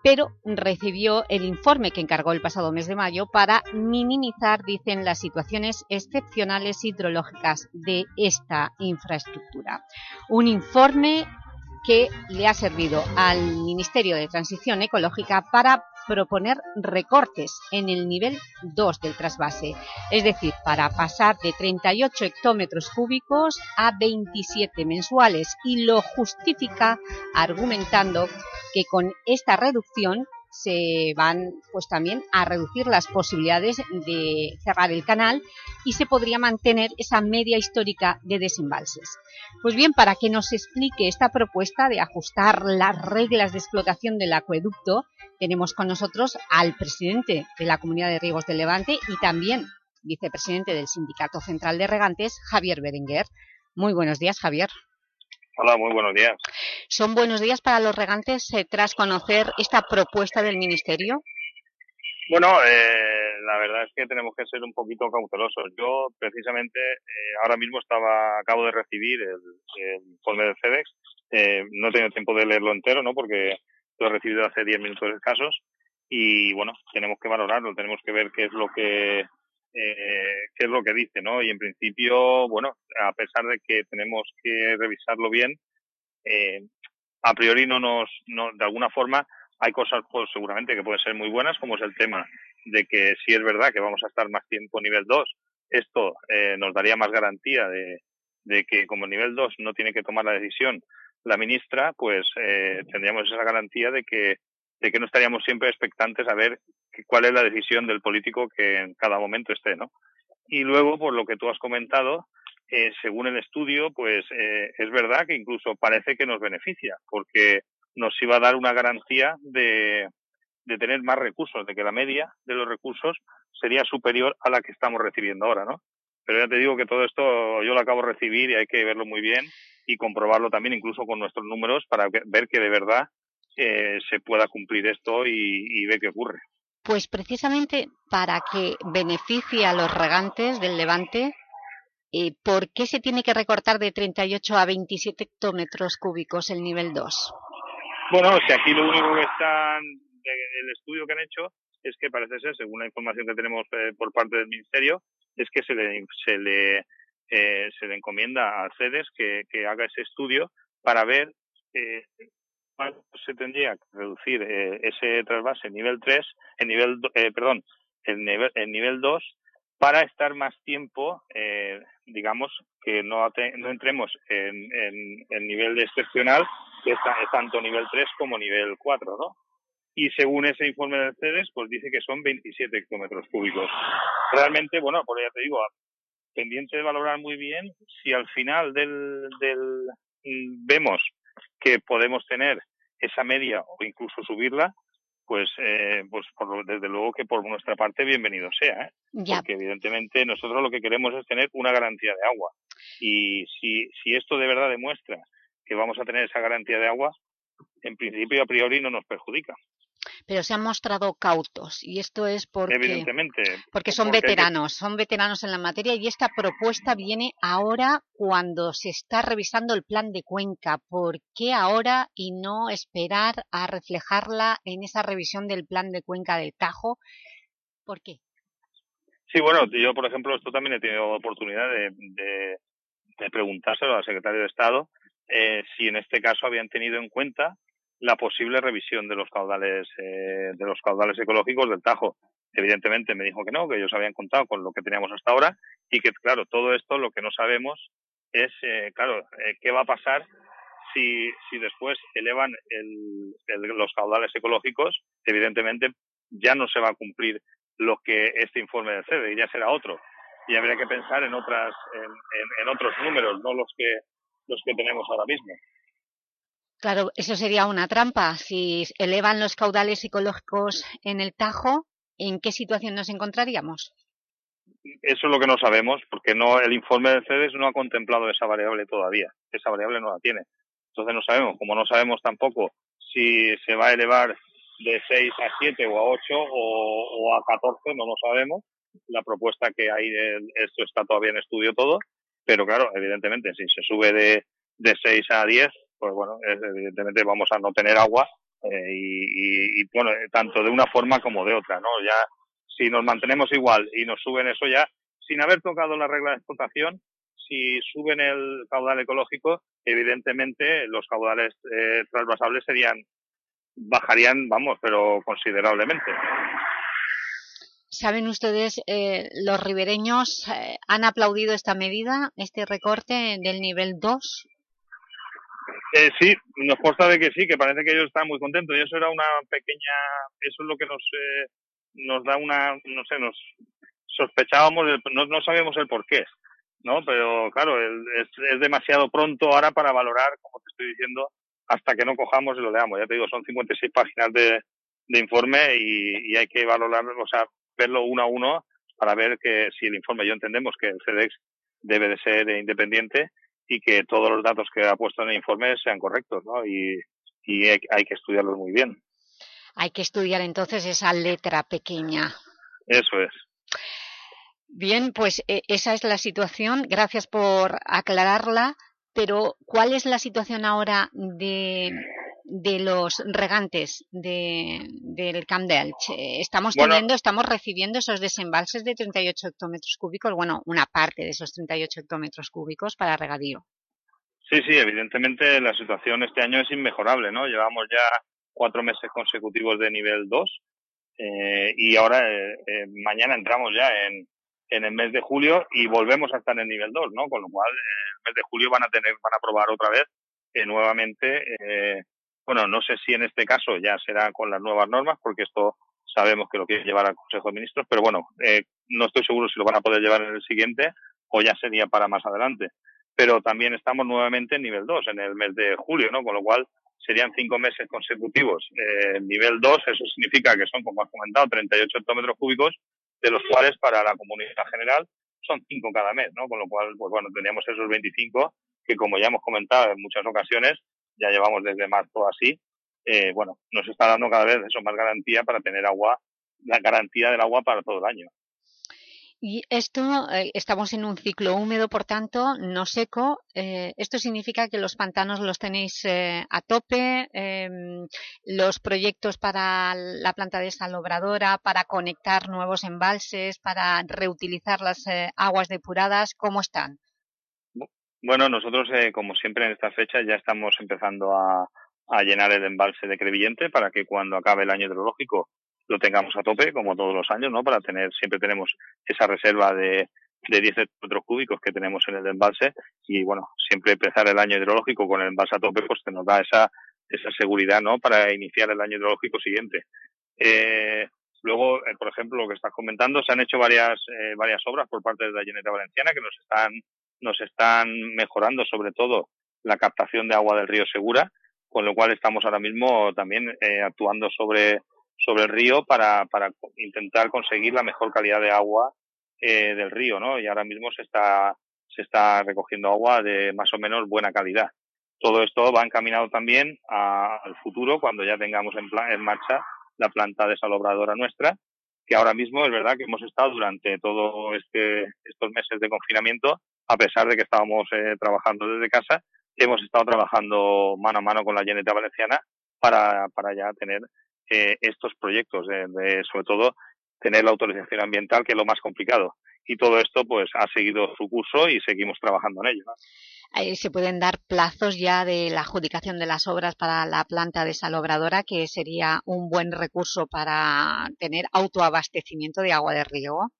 pero recibió el informe que encargó el pasado mes de mayo para minimizar, dicen, las situaciones excepcionales hidrológicas de esta infraestructura. Un informe que le ha servido al Ministerio de Transición Ecológica para proponer recortes en el nivel 2 del trasvase, es decir, para pasar de 38 hectómetros cúbicos a 27 mensuales y lo justifica argumentando que con esta reducción se van pues también a reducir las posibilidades de cerrar el canal y se podría mantener esa media histórica de desembalses. Pues bien, para que nos explique esta propuesta de ajustar las reglas de explotación del acueducto, tenemos con nosotros al presidente de la Comunidad de Riegos del Levante y también vicepresidente del Sindicato Central de Regantes, Javier Berenguer. Muy buenos días, Javier. Hola, muy buenos días. ¿Son buenos días para los regantes eh, tras conocer esta propuesta del Ministerio? Bueno, eh, la verdad es que tenemos que ser un poquito cautelosos. Yo, precisamente, eh, ahora mismo estaba acabo de recibir el, el informe del FedEx. Eh, no he tenido tiempo de leerlo entero, ¿no? Porque lo he recibido hace 10 minutos escasos. Y, bueno, tenemos que valorarlo, tenemos que ver qué es lo que eh, qué es lo que dice, ¿no? Y en principio, bueno, a pesar de que tenemos que revisarlo bien, eh, a priori no nos, no, de alguna forma, hay cosas pues seguramente que pueden ser muy buenas, como es el tema de que si es verdad que vamos a estar más tiempo nivel 2, esto eh, nos daría más garantía de, que como nivel 2 no tiene que tomar la decisión la ministra, pues eh, tendríamos esa garantía de que de que no estaríamos siempre expectantes a ver cuál es la decisión del político que en cada momento esté, ¿no? Y luego, por lo que tú has comentado, eh, según el estudio, pues eh, es verdad que incluso parece que nos beneficia, porque nos iba a dar una garantía de, de tener más recursos, de que la media de los recursos sería superior a la que estamos recibiendo ahora, ¿no? Pero ya te digo que todo esto yo lo acabo de recibir y hay que verlo muy bien y comprobarlo también incluso con nuestros números para ver que de verdad eh, se pueda cumplir esto y, y ver qué ocurre. Pues precisamente para que beneficie a los regantes del Levante, eh, ¿por qué se tiene que recortar de 38 a 27 hectómetros cúbicos el nivel 2? Bueno, si aquí lo único que están, el estudio que han hecho es que parece ser, según la información que tenemos eh, por parte del Ministerio, es que se le, se le, eh, se le encomienda a CEDES que, que haga ese estudio para ver eh, se tendría que reducir eh, ese trasvase en nivel 3, en nivel, eh, perdón, en nivel, en nivel 2, para estar más tiempo, eh, digamos, que no, no entremos en, en, en nivel de excepcional, que es, ta- es tanto nivel 3 como nivel 4, ¿no? Y según ese informe del CEDES, pues dice que son 27 hectómetros cúbicos. Realmente, bueno, por ya te digo, pendiente de valorar muy bien si al final del, del mm, vemos que podemos tener esa media o incluso subirla, pues, eh, pues por desde luego que por nuestra parte bienvenido sea, ¿eh? Ya. porque evidentemente nosotros lo que queremos es tener una garantía de agua y si, si esto de verdad demuestra que vamos a tener esa garantía de agua, en principio a priori no nos perjudica, Pero se han mostrado cautos y esto es porque... evidentemente. Porque son porque hay que- veteranos, son veteranos en la materia y esta propuesta viene ahora cuando se está revisando el plan de Cuenca. ¿Por qué ahora y no esperar a reflejarla en esa revisión del plan de Cuenca del Tajo? ¿Por qué? Sí, bueno, yo, por ejemplo, esto también he tenido oportunidad de, de, de preguntárselo al secretario de Estado eh, si en este caso habían tenido en cuenta la posible revisión de los caudales eh, de los caudales ecológicos del Tajo. Evidentemente me dijo que no, que ellos habían contado con lo que teníamos hasta ahora y que claro todo esto lo que no sabemos es eh, claro eh, qué va a pasar si, si después elevan el, los caudales ecológicos. Evidentemente ya no se va a cumplir lo que este informe del CEDE, ya será otro. Y habría que pensar en otras, en otros números, no los que los que tenemos ahora mismo. Claro, eso sería una trampa. Si elevan los caudales ecológicos en el Tajo, ¿en qué situación nos encontraríamos? Eso es lo que no sabemos, porque no el informe del CEDES no ha contemplado esa variable todavía. Esa variable no la tiene. Entonces no sabemos. Como no sabemos tampoco si se va a elevar de 6 a 7 o a 8 o, a 14, no lo sabemos. La propuesta que hay, de, esto está todavía en estudio todo, pero claro, evidentemente, si se sube de, de 6 a 10, pues bueno, evidentemente vamos a no tener agua eh, y, y, bueno, tanto de una forma como de otra, ¿no? Ya si nos mantenemos igual y nos suben eso ya, sin haber tocado la regla de explotación, si suben el caudal ecológico, evidentemente los caudales eh, transvasables serían bajarían, vamos, pero considerablemente. ¿Saben ustedes, eh, los ribereños eh, han aplaudido esta medida, este recorte del nivel 2? Eh, sí, nos consta de que sí, que parece que ellos están muy contentos y eso era una pequeña, eso es lo que nos eh, nos da una, no sé, nos sospechábamos, no, no sabíamos el por qué, ¿no? Pero claro, el, es, es demasiado pronto ahora para valorar, como te estoy diciendo, hasta que no cojamos y lo leamos. Ya te digo, son 56 páginas de, de informe y, y hay que valorarlo, o sea, verlo uno a uno para ver que si el informe, yo entendemos que el CEDEX debe de ser independiente y que todos los datos que ha puesto en el informe sean correctos, ¿no? Y, y hay, hay que estudiarlos muy bien. Hay que estudiar entonces esa letra pequeña. Eso es. Bien, pues eh, esa es la situación. Gracias por aclararla. Pero, ¿cuál es la situación ahora de, de los regantes de, del Camp d'Elch? Estamos Bueno. teniendo, estamos recibiendo esos desembalses de 38 hectómetros cúbicos, bueno, una parte de esos 38 hectómetros cúbicos para regadío. Sí, sí, evidentemente la situación este año es inmejorable, ¿no? Llevamos ya cuatro meses consecutivos de nivel 2 eh, y ahora eh, eh, mañana entramos ya en, en el mes de julio y volvemos a estar en el nivel 2, ¿no? Con lo cual, el mes de julio van a tener, van a probar otra vez eh, nuevamente, eh, bueno, no sé si en este caso ya será con las nuevas normas, porque esto sabemos que lo quiere llevar al Consejo de Ministros, pero bueno, eh, no estoy seguro si lo van a poder llevar en el siguiente o ya sería para más adelante. Pero también estamos nuevamente en nivel 2 en el mes de julio, ¿no? Con lo cual serían cinco meses consecutivos. Eh, nivel 2, eso significa que son, como has comentado, 38 hectómetros cúbicos, de los cuales para la comunidad general son cinco cada mes, ¿no? Con lo cual, pues bueno, teníamos esos 25 que, como ya hemos comentado en muchas ocasiones, ya llevamos desde marzo así, eh, bueno, nos está dando cada vez eso más garantía para tener agua, la garantía del agua para todo el año. Y esto, eh, estamos en un ciclo húmedo, por tanto, no seco. Eh, esto significa que los pantanos los tenéis eh, a tope, em, los proyectos para la planta desalobradora, para conectar nuevos embalses, para reutilizar las aguas depuradas, ¿cómo están? Bueno, nosotros, eh, como siempre en esta fecha, ya estamos empezando a, llenar el embalse de Crevillente para que cuando acabe el año hidrológico lo tengamos a tope, como todos los años, ¿no? Para tener, siempre tenemos esa reserva de, de 10 hectómetros cúbicos que tenemos en el embalse y, bueno, siempre empezar el año hidrológico con el embalse a tope, pues te nos da esa, esa seguridad, ¿no? Para iniciar el año hidrológico siguiente. Eh, luego, eh, por ejemplo, lo que estás comentando, se han hecho varias, eh, varias obras por parte de la Generalitat Valenciana que nos están, nos están mejorando sobre todo la captación de agua del río Segura, con lo cual estamos ahora mismo también eh, actuando sobre, sobre el río para, para intentar conseguir la mejor calidad de agua eh, del río, ¿no? Y ahora mismo se está, se está recogiendo agua de más o menos buena calidad. Todo esto va encaminado también a- al futuro, cuando ya tengamos en, pla- en marcha la planta desalobradora nuestra, que ahora mismo es verdad que hemos estado durante todo este, estos meses de confinamiento, a pesar de que estábamos eh, trabajando desde casa, hemos estado trabajando mano a mano con la Generalitat Valenciana para, ya tener eh, estos proyectos, de, sobre todo tener la autorización ambiental, que es lo más complicado. Y todo esto pues ha seguido su curso y seguimos trabajando en ello. Eh, ¿Se pueden dar plazos ya de la adjudicación de las obras para la planta desalobradora, que sería un buen recurso para tener autoabastecimiento de agua de riego?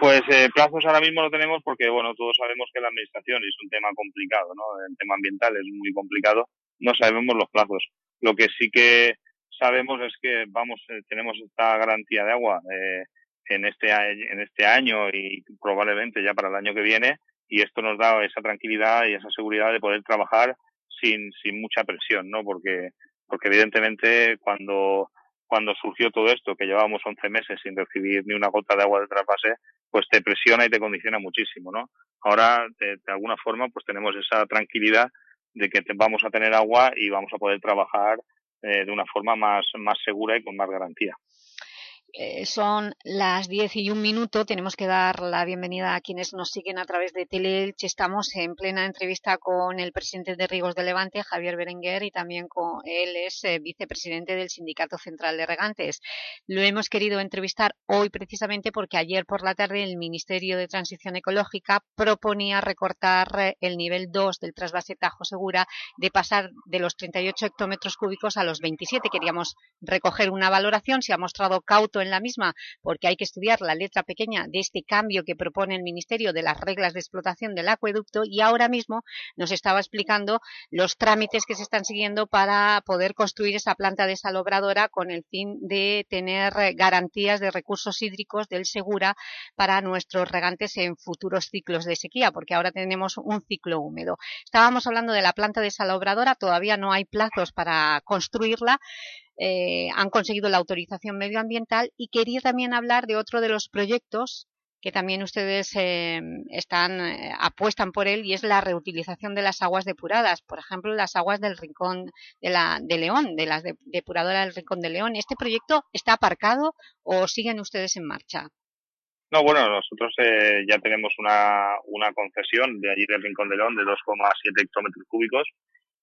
Pues eh, plazos ahora mismo no tenemos porque, bueno, todos sabemos que la administración es un tema complicado, ¿no? El tema ambiental es muy complicado. No sabemos los plazos. Lo que sí que sabemos es que vamos, eh, tenemos esta garantía de agua eh, en este en este año y probablemente ya para el año que viene y esto nos da esa tranquilidad y esa seguridad de poder trabajar sin, sin mucha presión, ¿no? Porque porque evidentemente cuando cuando surgió todo esto, que llevábamos 11 meses sin recibir ni una gota de agua de trasvase, pues te presiona y te condiciona muchísimo, ¿no? Ahora, de, alguna forma, pues tenemos esa tranquilidad de que vamos a tener agua y vamos a poder trabajar eh, de una forma más, más segura y con más garantía. Eh, son las 10 y un minuto, tenemos que dar la bienvenida a quienes nos siguen a través de Teleelch. Estamos en plena entrevista con el presidente de Rigos de Levante, Javier Berenguer, y también con él es eh, vicepresidente del Sindicato Central de Regantes. Lo hemos querido entrevistar hoy precisamente porque ayer por la tarde el Ministerio de Transición Ecológica proponía recortar eh, el nivel 2 del trasvase Tajo Segura de pasar de los 38 hectómetros cúbicos a los 27. Queríamos recoger una valoración, se ha mostrado cauto en la misma, porque hay que estudiar la letra pequeña de este cambio que propone el Ministerio de las reglas de explotación del acueducto y ahora mismo nos estaba explicando los trámites que se están siguiendo para poder construir esa planta desalobradora con el fin de tener garantías de recursos hídricos del Segura para nuestros regantes en futuros ciclos de sequía, porque ahora tenemos un ciclo húmedo. Estábamos hablando de la planta desalobradora, todavía no hay plazos para construirla, eh, han conseguido la autorización medioambiental y quería también hablar de otro de los proyectos que también ustedes eh, están eh, apuestan por él y es la reutilización de las aguas depuradas, por ejemplo las aguas del Rincón de, la, de León, de las depuradoras del Rincón de León. ¿Este proyecto está aparcado o siguen ustedes en marcha? No, bueno, nosotros ya tenemos una, una concesión de allí del Rincón de León de 2,7 hectómetros cúbicos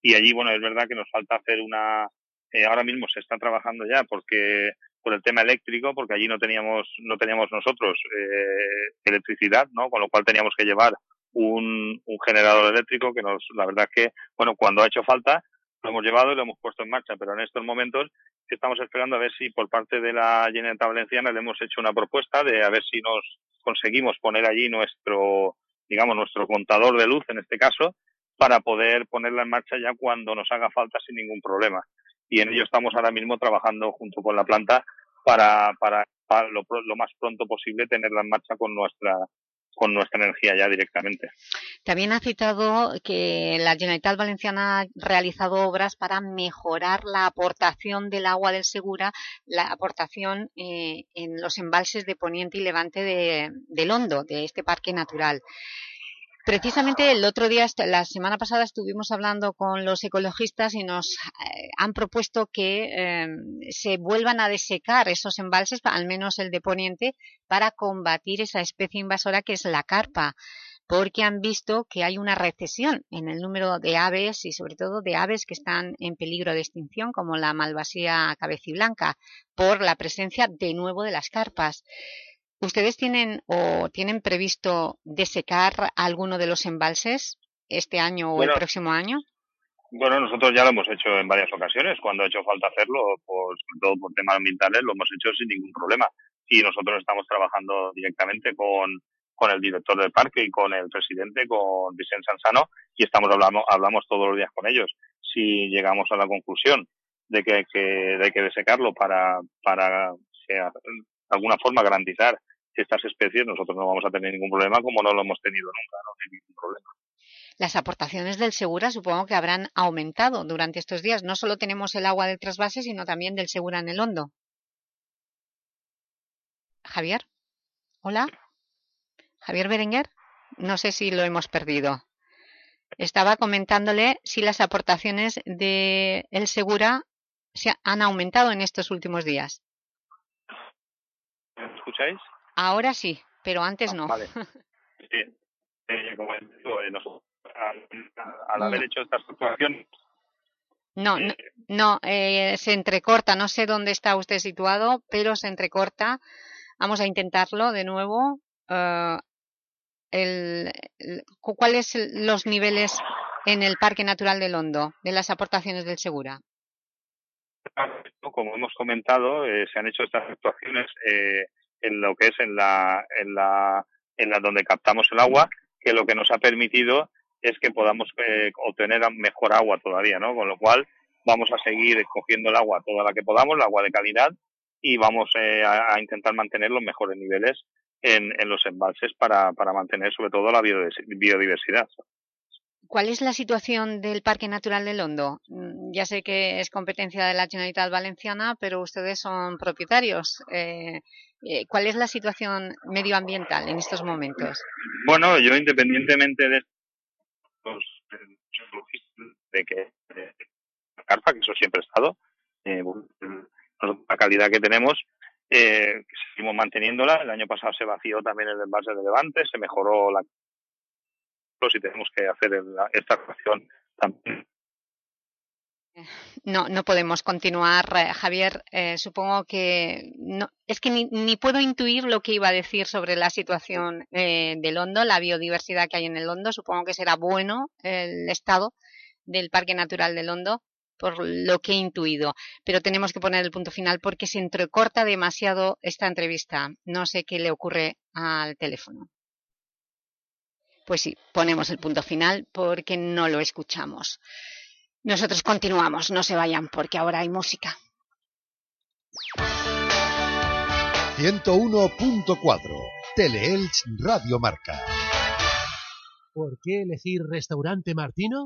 y allí, bueno, es verdad que nos falta hacer una, eh, ahora mismo se está trabajando ya porque por el tema eléctrico, porque allí no teníamos no teníamos nosotros eh, electricidad, ¿no? Con lo cual teníamos que llevar un, un generador eléctrico que nos, la verdad es que, bueno, cuando ha hecho falta lo hemos llevado y lo hemos puesto en marcha, pero en estos momentos estamos esperando a ver si por parte de la Generalitat Valenciana le hemos hecho una propuesta de a ver si nos conseguimos poner allí nuestro, digamos, nuestro contador de luz en este caso, para poder ponerla en marcha ya cuando nos haga falta sin ningún problema y en ello estamos ahora mismo trabajando junto con la planta para, para, lo, lo, más pronto posible tenerla en marcha con nuestra con nuestra energía ya directamente. También ha citado que la Generalitat Valenciana ha realizado obras para mejorar la aportación del agua del Segura, la aportación eh, en los embalses de Poniente y Levante de, del Hondo, de este parque natural. Precisamente el otro día, la semana pasada, estuvimos hablando con los ecologistas y nos eh, han propuesto que em, se vuelvan a desecar esos embalses, al menos el de Poniente, para combatir esa especie invasora que es la carpa porque han visto que hay una recesión en el número de aves y sobre todo de aves que están en peligro de extinción, como la malvasía cabeciblanca, por la presencia de nuevo de las carpas. ¿Ustedes tienen o tienen previsto desecar alguno de los embalses este año o el próximo año? Bueno, nosotros ya lo hemos hecho en varias ocasiones. Cuando ha hecho falta hacerlo, por, sobre todo por temas ambientales, lo hemos hecho sin ningún problema. Y nosotros estamos trabajando directamente con, con el director del parque y con el presidente, con Vicente Sansano, y estamos hablamos, hablamos todos los días con ellos. Si llegamos a la conclusión de que, que, de que desecarlo para, para de alguna forma garantizar estas especies nosotros no vamos a tener ningún problema como no lo hemos tenido nunca, no hay ningún problema. Las aportaciones del Segura supongo que habrán aumentado durante estos días. No solo tenemos el agua del trasvase, sino también del Segura en el Hondo. Javier, hola. Javier Berenguer, no sé si lo hemos perdido. Estaba comentándole si las aportaciones de el Segura se han aumentado en estos últimos días. ¿Me escucháis? Ahora sí, pero antes no. Vale. Sí, eh, como digo, eh, nosotros, al, al, haber hecho esta estructuración... No, no, no eh, se entrecorta, no sé dónde está usted situado, pero se entrecorta. Vamos a intentarlo de nuevo. Eh, el, ¿Cuáles son los niveles en el Parque Natural del Hondo de las aportaciones del Segura? Como hemos comentado, eh, se han hecho estas actuaciones eh, en lo que es en la, en la, en la donde captamos el agua, que lo que nos ha permitido es que podamos eh, obtener mejor agua todavía, ¿no? Con lo cual vamos a seguir cogiendo el agua toda la que podamos, el agua de calidad, y vamos eh, a, intentar mantener los mejores niveles en, en los embalses para, para mantener sobre todo la biodiversidad. ¿Cuál es la situación del Parque Natural del Hondo? Mm, ya sé que es competencia de la Generalitat Valenciana, pero ustedes son propietarios. Eh, eh, ¿Cuál es la situación medioambiental en estos momentos? Bueno, yo independientemente de de que la carpa, que eso siempre ha estado, eh, la calidad que tenemos, eh, seguimos manteniéndola. El año pasado se vació también el envase de Levante, se mejoró la si tenemos que hacer esta actuación también no, no podemos continuar, eh, Javier. Eh, supongo que no, es que ni, puedo intuir lo que iba a decir sobre la situación eh, del Hondo, la biodiversidad que hay en el Hondo. Supongo que será bueno el estado del Parque Natural del Hondo, por lo que he intuido. Pero tenemos que poner el punto final porque se entrecorta demasiado esta entrevista. No sé qué le ocurre al teléfono. Pues sí, ponemos el punto final porque no lo escuchamos. Nosotros continuamos, no se vayan porque ahora hay música. 101.4 Teleelch Radio Marca. ¿Por qué elegir Restaurante Martino?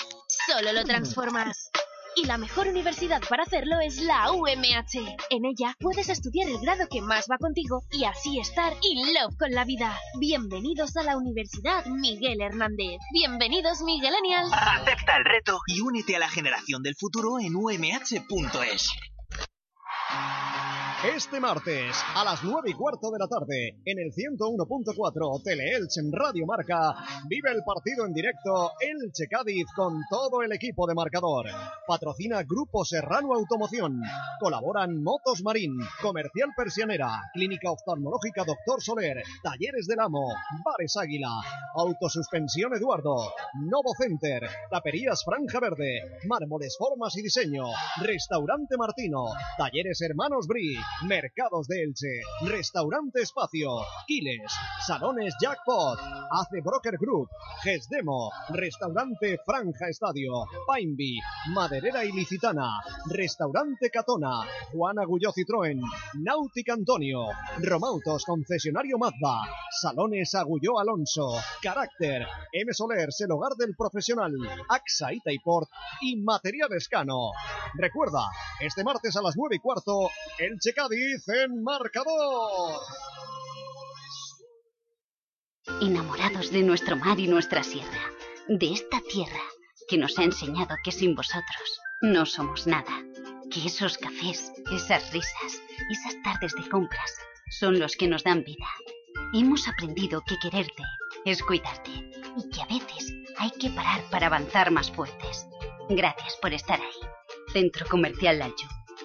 solo lo transformas. Y la mejor universidad para hacerlo es la UMH. En ella puedes estudiar el grado que más va contigo y así estar in love con la vida. Bienvenidos a la Universidad Miguel Hernández. Bienvenidos Miguelenials. Acepta el reto y únete a la generación del futuro en umh.es. Este martes a las 9 y cuarto de la tarde en el 101.4 Teleelch en Radio Marca vive el partido en directo Elche Cádiz con todo el equipo de marcador. Patrocina Grupo Serrano Automoción. Colaboran Motos Marín, Comercial Persianera, Clínica Oftalmológica Doctor Soler, Talleres del Amo, Bares Águila, Autosuspensión Eduardo, Novo Center, Taperías Franja Verde, Mármoles Formas y Diseño, Restaurante Martino, Talleres Hermanos Bri, Mercados de Elche, Restaurante Espacio, Quiles, Salones Jackpot, Hace Broker Group, Gesdemo, Restaurante Franja Estadio, Painby, Maderera Ilicitana, Restaurante Catona, Juan Agulló Citroën, Náutica Antonio, Romautos Concesionario Mazda, Salones Agulló Alonso, Carácter, M Solers, el hogar del profesional, AXA Itaiport y Material Escano. Recuerda, este martes a las 9 y cuarto, Elche Cádiz marcador. Enamorados de nuestro mar y nuestra sierra, de esta tierra que nos ha enseñado que sin vosotros no somos nada, que esos cafés, esas risas, esas tardes de compras son los que nos dan vida. Hemos aprendido que quererte es cuidarte y que a veces hay que parar para avanzar más fuertes. Gracias por estar ahí. Centro Comercial Layo.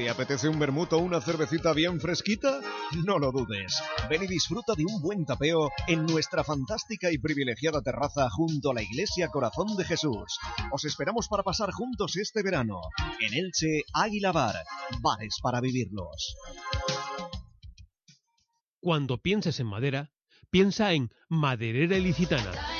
¿Te apetece un vermuto o una cervecita bien fresquita? No lo dudes. Ven y disfruta de un buen tapeo en nuestra fantástica y privilegiada terraza junto a la Iglesia Corazón de Jesús. Os esperamos para pasar juntos este verano. En Elche, Águila Bar. Bares para vivirlos. Cuando pienses en madera, Piensa en Maderera Ilicitana.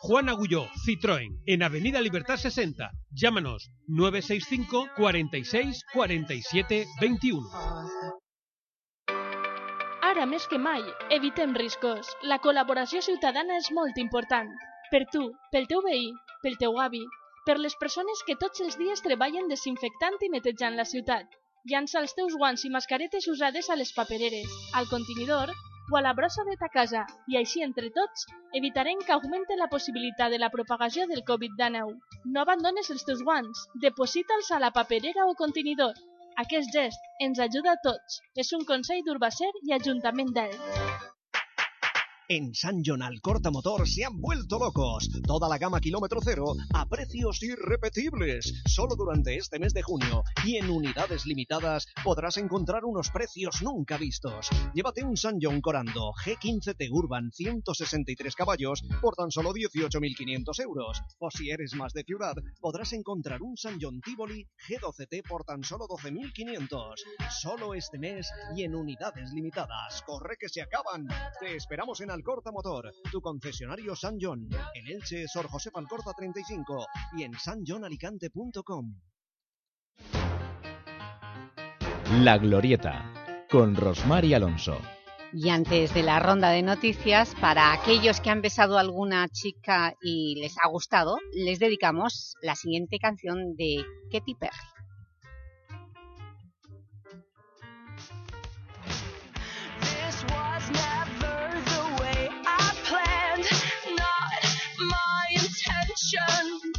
Juan Agulló, Citroën, en Avenida Libertad 60. Llámanos 965 46 47 21. Ara més que mai, evitem riscos. La col·laboració ciutadana és molt important. Per tu, pel teu veí, pel teu avi, per les persones que tots els dies treballen desinfectant i netejant la ciutat. Llança els teus guants i mascaretes usades a les papereres, al contenidor o a la brossa de ta casa i així entre tots evitarem que augmente la possibilitat de la propagació del Covid-19. No abandones els teus guants, deposita'ls a la paperera o contenidor. Aquest gest ens ajuda a tots. És un consell d'Urbacer i Ajuntament d'Elx. En San John Alcorta Motor se han vuelto locos. Toda la gama kilómetro cero a precios irrepetibles. Solo durante este mes de junio y en unidades limitadas podrás encontrar unos precios nunca vistos. Llévate un San John Corando G15T Urban 163 caballos por tan solo 18.500 euros. O si eres más de ciudad, podrás encontrar un San John Tivoli G12T por tan solo 12.500. Solo este mes y en unidades limitadas. Corre que se acaban. Te esperamos en Alcorta Motor, tu concesionario San John, en Elche, Sor José Alcorta 35 y en sanjohnalicante.com. La Glorieta, con Rosmar y Alonso. Y antes de la ronda de noticias, para aquellos que han besado a alguna chica y les ha gustado, les dedicamos la siguiente canción de Katy Perry. Intention.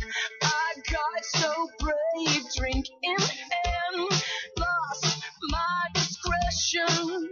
I got so brave, drink in hand, lost my discretion.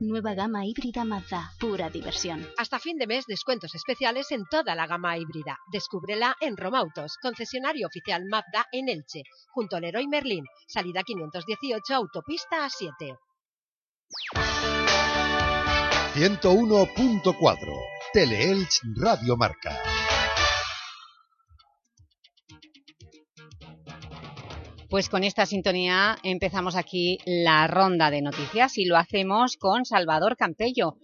Nueva gama híbrida Mazda, pura diversión. Hasta fin de mes, descuentos especiales en toda la gama híbrida. Descúbrela en Romautos, concesionario oficial Mazda en Elche, junto al Leroy Merlin, salida 518, autopista A7. 101.4, Teleelch Radio Marca. Pues con esta sintonía empezamos aquí la ronda de noticias y lo hacemos con Salvador Campello.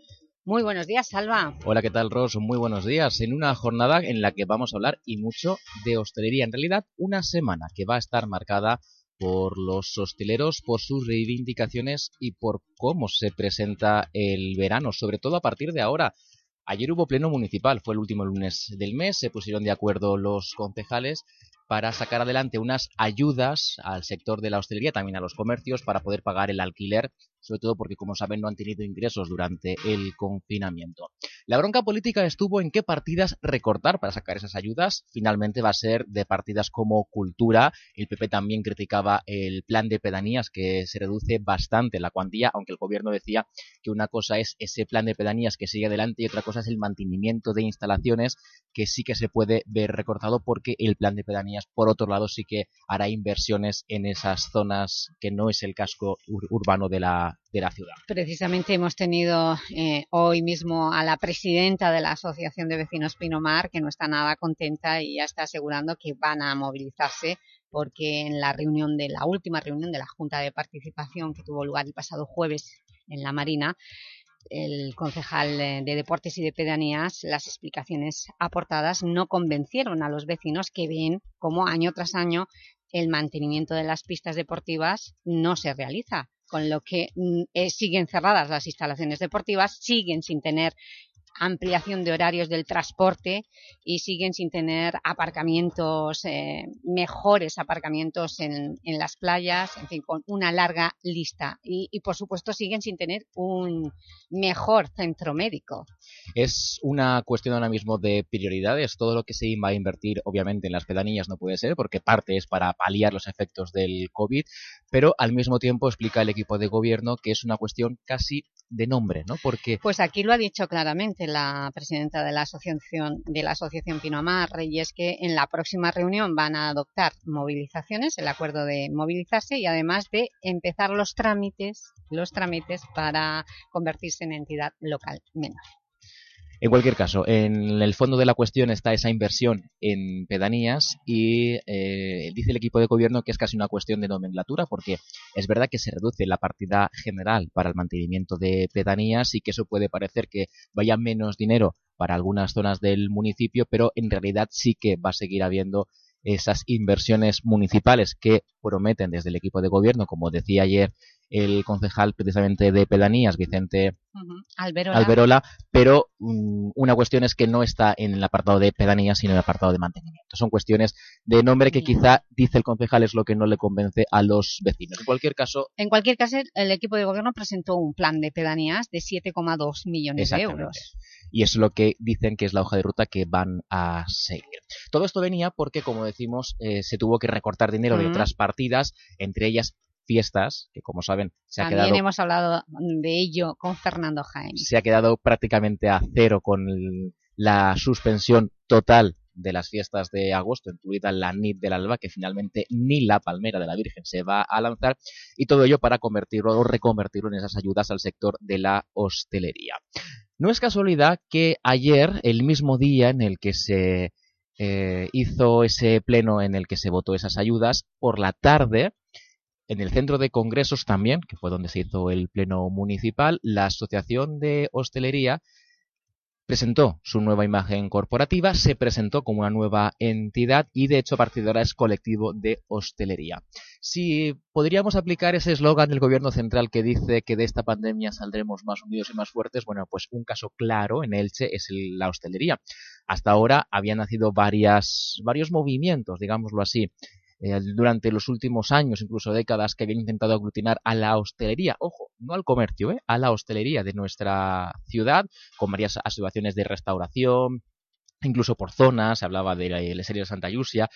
Muy buenos días, Salva. Hola, ¿qué tal, Ros? Muy buenos días. En una jornada en la que vamos a hablar y mucho de hostelería. En realidad, una semana que va a estar marcada por los hosteleros, por sus reivindicaciones y por cómo se presenta el verano, sobre todo a partir de ahora. Ayer hubo pleno municipal, fue el último lunes del mes, se pusieron de acuerdo los concejales para sacar adelante unas ayudas al sector de la hostelería, también a los comercios, para poder pagar el alquiler, sobre todo porque, como saben, no han tenido ingresos durante el confinamiento. La bronca política estuvo en qué partidas recortar para sacar esas ayudas. Finalmente va a ser de partidas como cultura. El PP también criticaba el plan de pedanías, que se reduce bastante la cuantía, aunque el gobierno decía que una cosa es ese plan de pedanías que sigue adelante y otra cosa es el mantenimiento de instalaciones, que sí que se puede ver recortado porque el plan de pedanías, por otro lado, sí que hará inversiones en esas zonas que no es el casco ur urbano de la, de la ciudad. Precisamente hemos tenido eh, hoy mismo a la presidenta de la Asociación de Vecinos Pinomar, que no está nada contenta y ya está asegurando que van a movilizarse porque en la reunión de la última reunión de la Junta de Participación que tuvo lugar el pasado jueves en la Marina, el concejal de Deportes y de Pedanías, las explicaciones aportadas no convencieron a los vecinos que ven como año tras año el mantenimiento de las pistas deportivas no se realiza, con lo que mm, eh, siguen cerradas las instalaciones deportivas, siguen sin tener ampliación de horarios del transporte y siguen sin tener aparcamientos, eh, mejores aparcamientos en, en, las playas, en fin, con una larga lista. Y, y, por supuesto siguen sin tener un mejor centro médico. Es una cuestión ahora mismo de prioridades. Todo lo que se va a invertir, obviamente, en las pedanías no puede ser, porque parte es para paliar los efectos del COVID, pero al mismo tiempo explica el equipo de gobierno que es una cuestión casi de nombre, ¿no? Porque... Pues aquí lo ha dicho claramente la presidenta de la asociación de la asociación Pinomar y es que en la próxima reunión van a adoptar movilizaciones, el acuerdo de movilizarse y además de empezar los trámites, los trámites para convertirse en entidad local menor. En cualquier caso, en el fondo de la cuestión está esa inversión en pedanías y eh, dice el equipo de gobierno que es casi una cuestión de nomenclatura porque es verdad que se reduce la partida general para el mantenimiento de pedanías y que eso puede parecer que vaya menos dinero para algunas zonas del municipio, pero en realidad sí que va a seguir habiendo esas inversiones municipales que prometen desde el equipo de gobierno, como decía ayer el concejal precisamente de Pedanías, Vicente uh -huh. Alberola. Alberola, pero um, una cuestión es que no está en el apartado de Pedanías, sino en el apartado de mantenimiento. Son cuestiones de nombre que quizá, dice el concejal, es lo que no le convence a los vecinos. En cualquier caso... En cualquier caso, el equipo de gobierno presentó un plan de Pedanías de 7,2 millones de euros. Y es lo que dicen que es la hoja de ruta que van a seguir. Todo esto venía porque, como decimos, eh, se tuvo que recortar dinero uh -huh. de otras partidas, entre ellas fiestas, que como saben se También ha quedado... hemos hablado de ello con Fernando Jaén. Se ha quedado prácticamente a cero con el, la suspensión total de las fiestas de agosto, incluida la NIT del Alba, que finalmente ni la Palmera de la Virgen se va a lanzar, y todo ello para convertirlo o reconvertirlo en esas ayudas al sector de la hostelería. No es casualidad que ayer, el mismo día en el que se eh, hizo ese pleno en el que se votó esas ayudas, por la tarde, en el centro de congresos también, que fue donde se hizo el pleno municipal, la Asociación de Hostelería presentó su nueva imagen corporativa, se presentó como una nueva entidad y de hecho a partir de ahora es colectivo de hostelería. Si podríamos aplicar ese eslogan del gobierno central que dice que de esta pandemia saldremos más unidos y más fuertes, bueno, pues un caso claro en Elche es la hostelería. Hasta ahora habían nacido varias, varios movimientos, digámoslo así, eh, durante los últimos años, incluso décadas, que habían intentado aglutinar a la hostelería, ojo, no al comercio, ¿eh? a la hostelería de nuestra ciudad, con varias asociaciones de restauración, incluso por zonas, se hablaba de la, serie de Santa Yusia,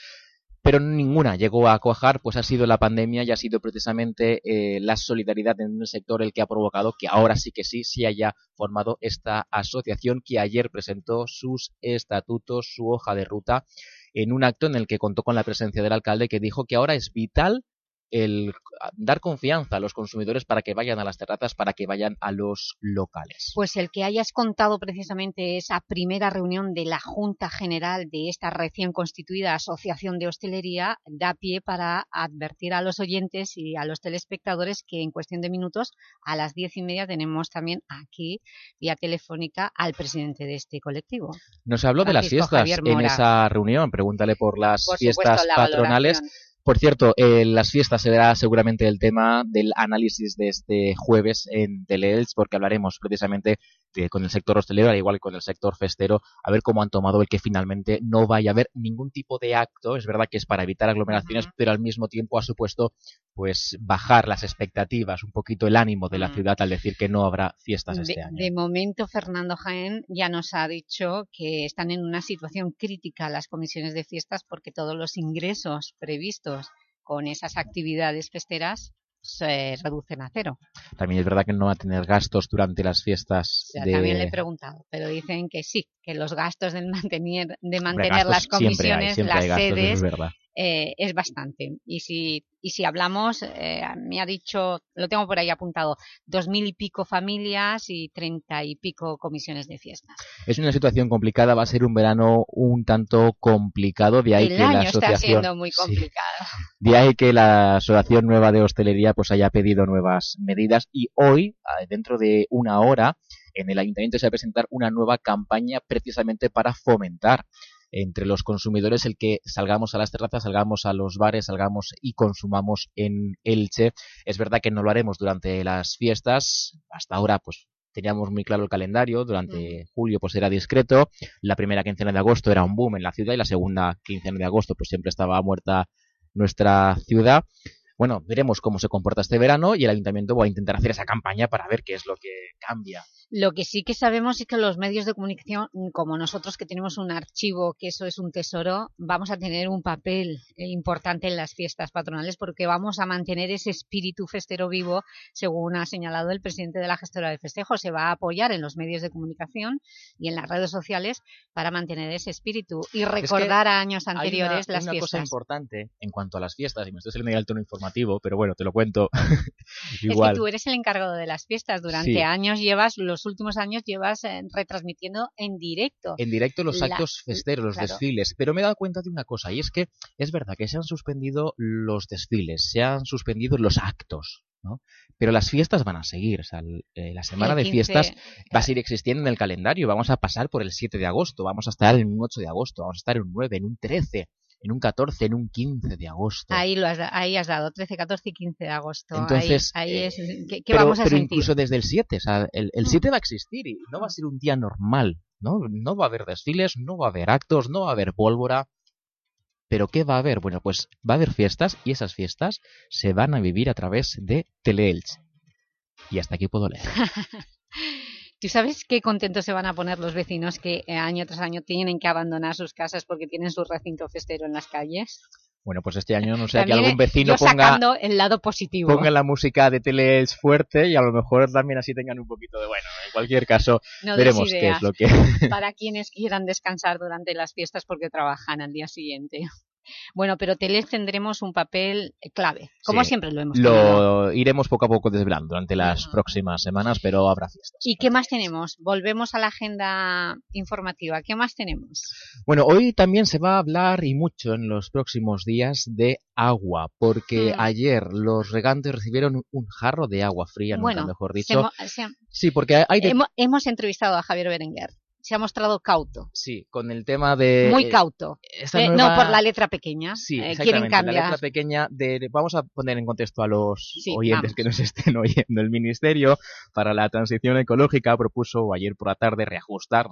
pero ninguna llegó a cuajar, pues ha sido la pandemia y ha sido precisamente eh, la solidaridad en el sector el que ha provocado que ahora sí que sí se haya formado esta asociación que ayer presentó sus estatutos, su hoja de ruta, en un acto en el que contó con la presencia del alcalde que dijo que ahora es vital el dar confianza a los consumidores para que vayan a las terrazas, para que vayan a los locales. Pues el que hayas contado precisamente esa primera reunión de la Junta General de esta recién constituida Asociación de Hostelería da pie para advertir a los oyentes y a los telespectadores que en cuestión de minutos a las diez y media tenemos también aquí vía telefónica al presidente de este colectivo. Nos habló de las fiestas en esa reunión, pregúntale por las Por fiestas supuesto, la patronales. valoración. Por cierto, eh, las fiestas será seguramente el tema del análisis de este jueves en Teleelch, porque hablaremos precisamente con el sector hostelero, al igual que con el sector festero, a ver cómo han tomado el que finalmente no vaya a haber ningún tipo de acto. Es verdad que es para evitar aglomeraciones, pero al mismo tiempo ha supuesto pues bajar las expectativas, un poquito el ánimo de la ciudad al decir que no habrá fiestas De, este año. de momento, Fernando Jaén ya nos ha dicho que están en una situación crítica las comisiones de fiestas porque todos los ingresos previstos con esas actividades festeras se reducen a cero. También es verdad que no va a tener gastos durante las fiestas O sea, de... También le he preguntado, pero dicen que sí, que los gastos del mantener, de mantener gastos las siempre hay, comisiones, siempre las hay gastos, eso sedes, es verdad. Eh, es bastante. Y si, y si hablamos, eh, me ha dicho, lo tengo por ahí apuntado, dos mil y pico familias y treinta y pico comisiones de fiestas. Es una situación complicada, va a ser un verano un tanto complicado, de ahí El que la está asociación... siendo muy Sí. complicado. De ahí que la Asociación Nueva de Hostelería pues haya pedido nuevas medidas y hoy, dentro de una hora, en el Ayuntamiento se va a presentar una nueva campaña precisamente para fomentar entre los consumidores el que salgamos a las terrazas, salgamos a los bares, salgamos y consumamos en Elche. Es verdad que no lo haremos durante las fiestas, hasta ahora pues teníamos muy claro el calendario, durante julio pues era discreto, la primera quincena de agosto era un boom en la ciudad y la segunda quincena de agosto pues siempre estaba muerta nuestra ciudad. Bueno, veremos cómo se comporta este verano y el ayuntamiento va a intentar hacer esa campaña para ver qué es lo que cambia. Lo que sí que sabemos es que los medios de comunicación, como nosotros que tenemos un archivo, que eso es un tesoro, vamos a tener un papel eh, importante en las fiestas patronales porque vamos a mantener ese espíritu festero vivo, según ha señalado el presidente de la gestora de festejos. Se va a apoyar en los medios de comunicación y en las redes sociales para mantener ese espíritu y Es que recordar a años hay una- anteriores las una cosa fiestas. importante en cuanto a las fiestas, y me estoy saliendo ya del tono informativo, pero bueno, te lo cuento Es igual. que tú eres el encargado de las fiestas. Durante Sí. años llevas, los últimos años llevas eh, retransmitiendo en directo. en directo los la- actos festeros, los claro. desfiles, pero me he dado cuenta de una cosa, y es que es verdad que se han suspendido los desfiles, se han suspendido los actos, ¿no? Pero las fiestas van a seguir, o sea, el- eh, la semana de 15, fiestas va a seguir existiendo en el calendario, vamos a pasar por el 7 de agosto, vamos a estar en un 8 de agosto, vamos a estar en un 9, en un 13, en un 14, en un 15 de agosto. Ahí, lo has, ahí has dado, 13, 14 y 15 de agosto. Entonces, ahí, eh, es, ¿qué, qué pero, vamos a pero sentir? incluso desde el 7, o sea, el, el Mm. 7 va a existir y no va a ser un día normal, ¿no? No va a haber desfiles, no va a haber actos, no va a haber pólvora. ¿Pero qué va a haber? Bueno, pues va a haber fiestas y esas fiestas se van a vivir a través de Teleelch. Y hasta aquí puedo leer. ¿Tú sabes qué contentos se van a poner los vecinos que eh, año tras año tienen que abandonar sus casas porque tienen su recinto festero en las calles? Bueno, pues este año no sé, que algún vecino ponga, el lado positivo. ponga la música de Teleelch fuerte y a lo mejor también así tengan un poquito de bueno. En cualquier caso, No veremos qué es lo que... para quienes quieran descansar durante las fiestas porque trabajan al día siguiente. Bueno, pero hoteles tendremos un papel clave, como Sí, siempre lo hemos tenido. Lo iremos poco a poco desvelando durante las próximas semanas, pero habrá fiestas. ¿Y qué más tenemos? Volvemos a la agenda informativa. ¿Qué más tenemos? Bueno, hoy también se va a hablar y mucho en los próximos días de agua, porque Mm. ayer los regantes recibieron un jarro de agua fría, nunca mejor dicho. se Sí, porque hay de... hemos entrevistado a Javier Berenguer. Se ha mostrado cauto. Sí, con el tema de... Muy eh, cauto. esta Eh, nueva- No, por la letra pequeña. Sí, Eh, quieren La cambiar. letra pequeña de... Vamos a poner en contexto a los Sí, oyentes vamos. que nos estén oyendo. El Ministerio para la Transición Ecológica propuso ayer por la tarde reajustar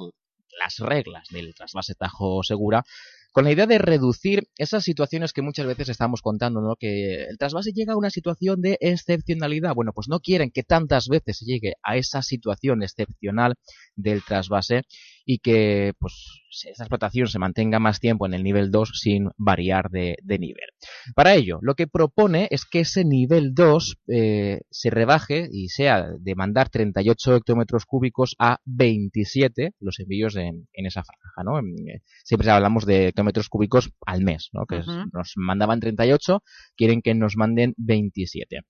las reglas del trasvase Tajo Segura con la idea de reducir esas situaciones que muchas veces estamos contando, ¿no? Que el trasvase llega a una situación de excepcionalidad. Bueno, pues no quieren que tantas veces se llegue a esa situación excepcional del trasvase y que pues esa explotación se mantenga más tiempo en el nivel 2 sin variar de, de nivel. Para ello, lo que propone es que ese nivel 2 eh, se rebaje y sea de mandar 38 hectómetros cúbicos a 27 los envíos en, en esa franja, ¿no? Eh, siempre hablamos de hectómetros cúbicos al mes, ¿no? Que es- Ujú. nos mandaban 38, quieren que nos manden 27.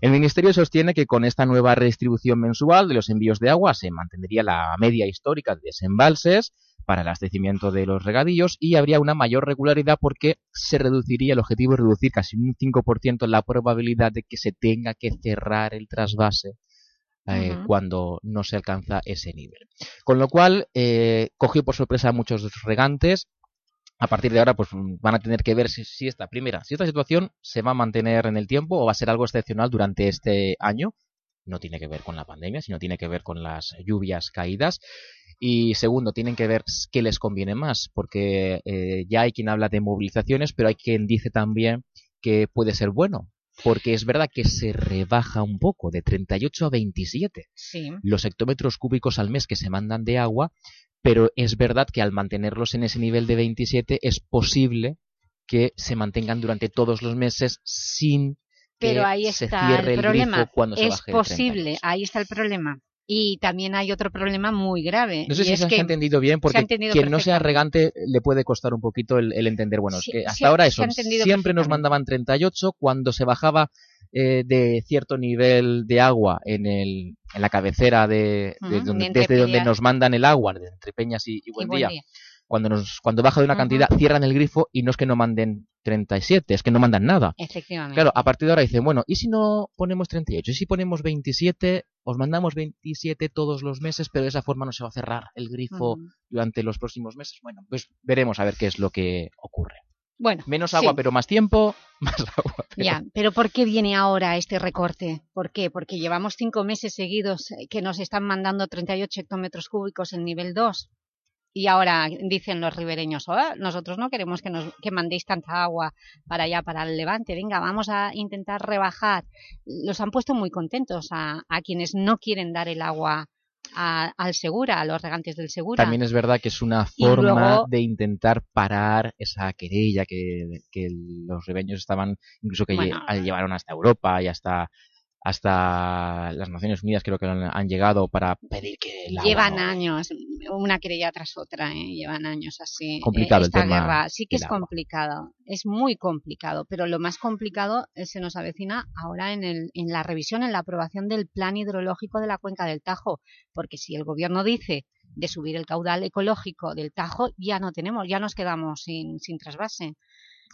El Ministerio sostiene que con esta nueva redistribución mensual de los envíos de agua se mantendría la media histórica de desembalses para el abastecimiento de los regadíos y habría una mayor regularidad porque se reduciría, el objetivo es reducir casi un 5% la probabilidad de que se tenga que cerrar el trasvase eh, cuando no se alcanza ese nivel. Con lo cual, eh, cogió por sorpresa a muchos regantes. A partir de ahora, pues mm, van a tener que ver si, si esta primera, si esta situación se va a mantener en el tiempo o va a ser algo excepcional durante este año. No tiene que ver con la pandemia, sino tiene que ver con las lluvias caídas. Y segundo, tienen que ver qué les conviene más, porque eh, ya hay quien habla de movilizaciones, pero hay quien dice también que puede ser bueno, porque es verdad que se rebaja un poco de 38 a 27 Sí. los hectómetros cúbicos al mes que se mandan de agua, pero es verdad que al mantenerlos en ese nivel de 27 es posible que se mantengan durante todos los meses sin que Pero ahí se está cierre el el problema. grifo cuando se es baje el posible, ahí está el problema. Y también hay otro problema muy grave. No sé y si es se que ha entendido bien, porque entendido quien no sea regante le puede costar un poquito el, el entender. Bueno, Sí, es que hasta ha- ahora eso, siempre nos mandaban 38, cuando se bajaba eh, de cierto nivel de agua en, el, en la cabecera de, donde- de desde donde nos mandan el agua, de entre Peñas y, y Buen, Buen día, Día. Cuando, nos, cuando baja de una cantidad, cierran el grifo y no es que no manden 37, es que no mandan nada. Efectivamente. Claro, a partir de ahora dicen, bueno, ¿y si no ponemos 38? ¿Y si ponemos 27? Os mandamos 27 todos los meses, pero de esa forma no se va a cerrar el grifo durante los próximos meses. Bueno, pues veremos a ver qué es lo que ocurre. Bueno, Menos sí. agua, pero más tiempo, más agua. pero- Ya, pero ¿por qué viene ahora este recorte? ¿Por qué? Porque llevamos cinco meses seguidos eh, que nos están mandando 38 hectómetros cúbicos en nivel 2 y ahora dicen los ribereños, "Ah, nosotros no queremos que, nos, que mandéis tanta agua para allá, para el levante, venga, vamos a intentar rebajar. Los han puesto muy contentos a, a quienes no quieren dar el agua a- al Segura, a los regantes del Segura. También es verdad que es una forma luego- de intentar parar esa querella que, que los rebeños estaban, incluso que Bueno. lle- llevaron hasta Europa y hasta hasta las Naciones Unidas creo que han, llegado para pedir que el agua Llevan años, una querella tras otra, ¿eh? llevan años así. Complicado eh, el esta tema guerra sí que es complicado, es muy complicado, pero lo más complicado eh, se nos avecina ahora en, el, en la revisión, en la aprobación del plan hidrológico de la cuenca del Tajo, porque si el gobierno dice de subir el caudal ecológico del Tajo, ya no tenemos, ya nos quedamos sin, sin trasvase.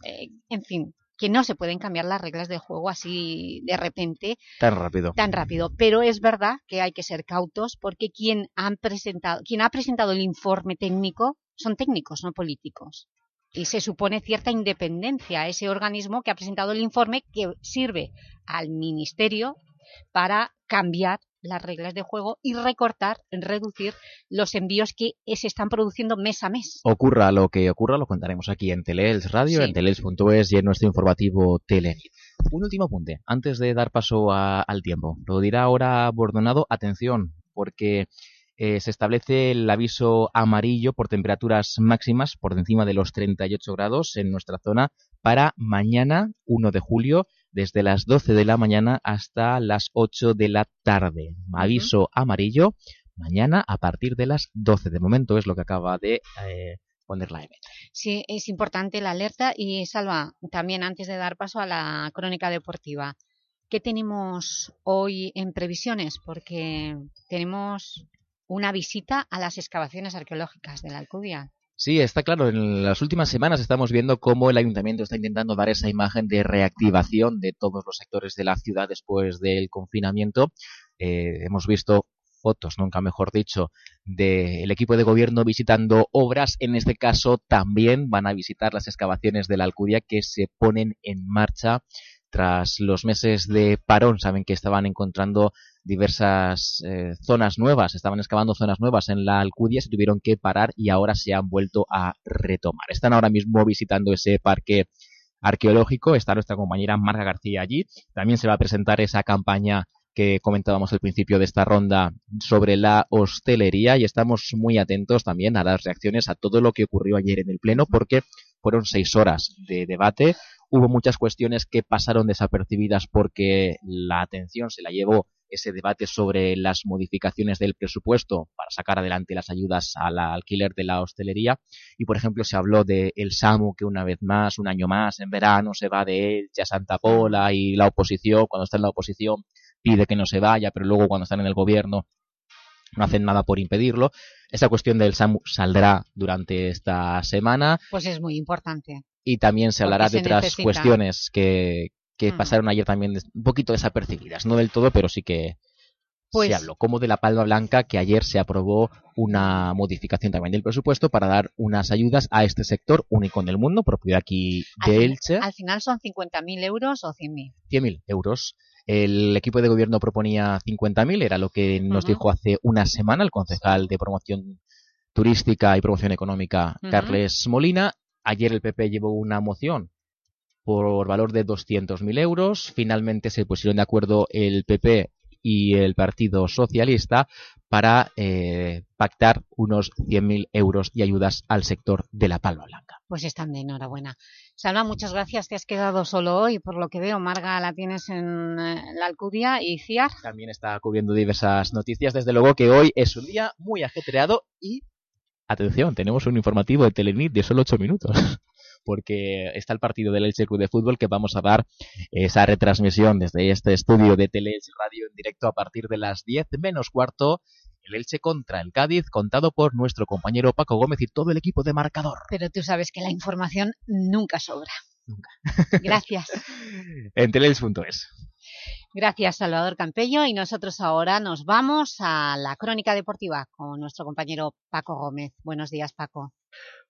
Eh, en fin, que no se pueden cambiar las reglas del juego así de repente tan rápido. tan rápido. Pero es verdad que hay que ser cautos porque quien, han presentado, quien ha presentado el informe técnico son técnicos, no políticos. Y se supone cierta independencia a ese organismo que ha presentado el informe que sirve al Ministerio para cambiar las reglas de juego y recortar, reducir los envíos que se están produciendo mes a mes. Ocurra lo que ocurra, lo contaremos aquí en Teleels Radio, Sí. en teleels.es y en nuestro informativo Telenit. Un último apunte, antes de dar paso a- al tiempo. Lo dirá ahora Bordonado, atención, porque eh, se establece el aviso amarillo por temperaturas máximas por encima de los 38 grados en nuestra zona para mañana, 1 de julio, desde las 12 de la mañana hasta las 8 de la tarde. Aviso amarillo mañana a partir de las 12. De momento es lo que acaba de eh, ponerla en meta. Sí, es importante la alerta y Salva, también antes de dar paso a la crónica deportiva, ¿qué tenemos hoy en previsiones? Porque tenemos una visita a las excavaciones arqueológicas de la Alcudia. Sí, está claro. En las últimas semanas estamos viendo cómo el ayuntamiento está intentando dar esa imagen de reactivación de todos los sectores de la ciudad después del confinamiento. Eh, hemos visto fotos, nunca mejor dicho, del equipo de gobierno visitando obras. En este caso también van a visitar las excavaciones de la Alcudia que se ponen en marcha tras los meses de parón. Saben que estaban encontrando diversas eh, zonas nuevas, estaban excavando zonas nuevas en la Alcudia, se tuvieron que parar y ahora se han vuelto a retomar. Están ahora mismo visitando ese parque arqueológico, está nuestra compañera Marga García allí, también se va a presentar esa campaña que comentábamos al principio de esta ronda sobre la hostelería y estamos muy atentos también a las reacciones a todo lo que ocurrió ayer en el Pleno porque fueron seis horas de debate, hubo muchas cuestiones que pasaron desapercibidas porque la atención se la llevó ese debate sobre las modificaciones del presupuesto para sacar adelante las ayudas al alquiler de la hostelería y por ejemplo se habló de el SAMU que una vez más, un año más en verano se va de Elche a Santa Pola y la oposición, cuando está en la oposición pide que no se vaya, pero luego cuando están en el gobierno no hacen nada por impedirlo. Esa cuestión del SAMU saldrá durante esta semana. Pues es muy importante. Y también se hablará de otras cuestiones que, que pasaron ayer también un poquito desapercibidas, no del todo, pero sí que Pues- se habló, como de la palma blanca, que ayer se aprobó una modificación también del presupuesto para dar unas ayudas a este sector único en el mundo, propiedad aquí de Elche, al final son 50.000 euros o 100.000. 100.000 euros. El equipo de gobierno proponía 50.000, era lo que nos dijo hace una semana el concejal de promoción turística y promoción económica. Carles Molina. Ayer el PP llevó una moción por valor de 200.000 euros. Finalmente se pusieron de acuerdo el PP y el Partido Socialista para eh, pactar unos 100.000 euros y ayudas al sector de la palma blanca. Pues están de enhorabuena. Salva, muchas gracias. Te has quedado solo hoy, por lo que veo. Marga la tienes en eh, la Alcudia y Ciar. También está cubriendo diversas noticias. Desde luego que hoy es un día muy ajetreado y, atención, tenemos un informativo de Telenit de solo 8 minutos. Porque está el partido del Elche Club de Fútbol que vamos a dar esa retransmisión desde este estudio de Teleelche Radio en directo a partir de las 10 menos cuarto. El Elche contra el Cádiz, contado por nuestro compañero Paco Gómez y todo el equipo de marcador. Pero tú sabes que la información nunca sobra. Nunca. Gracias. En. Gracias, Salvador Campello. Y nosotros ahora nos vamos a la crónica deportiva con nuestro compañero Paco Gómez. Buenos días, Paco.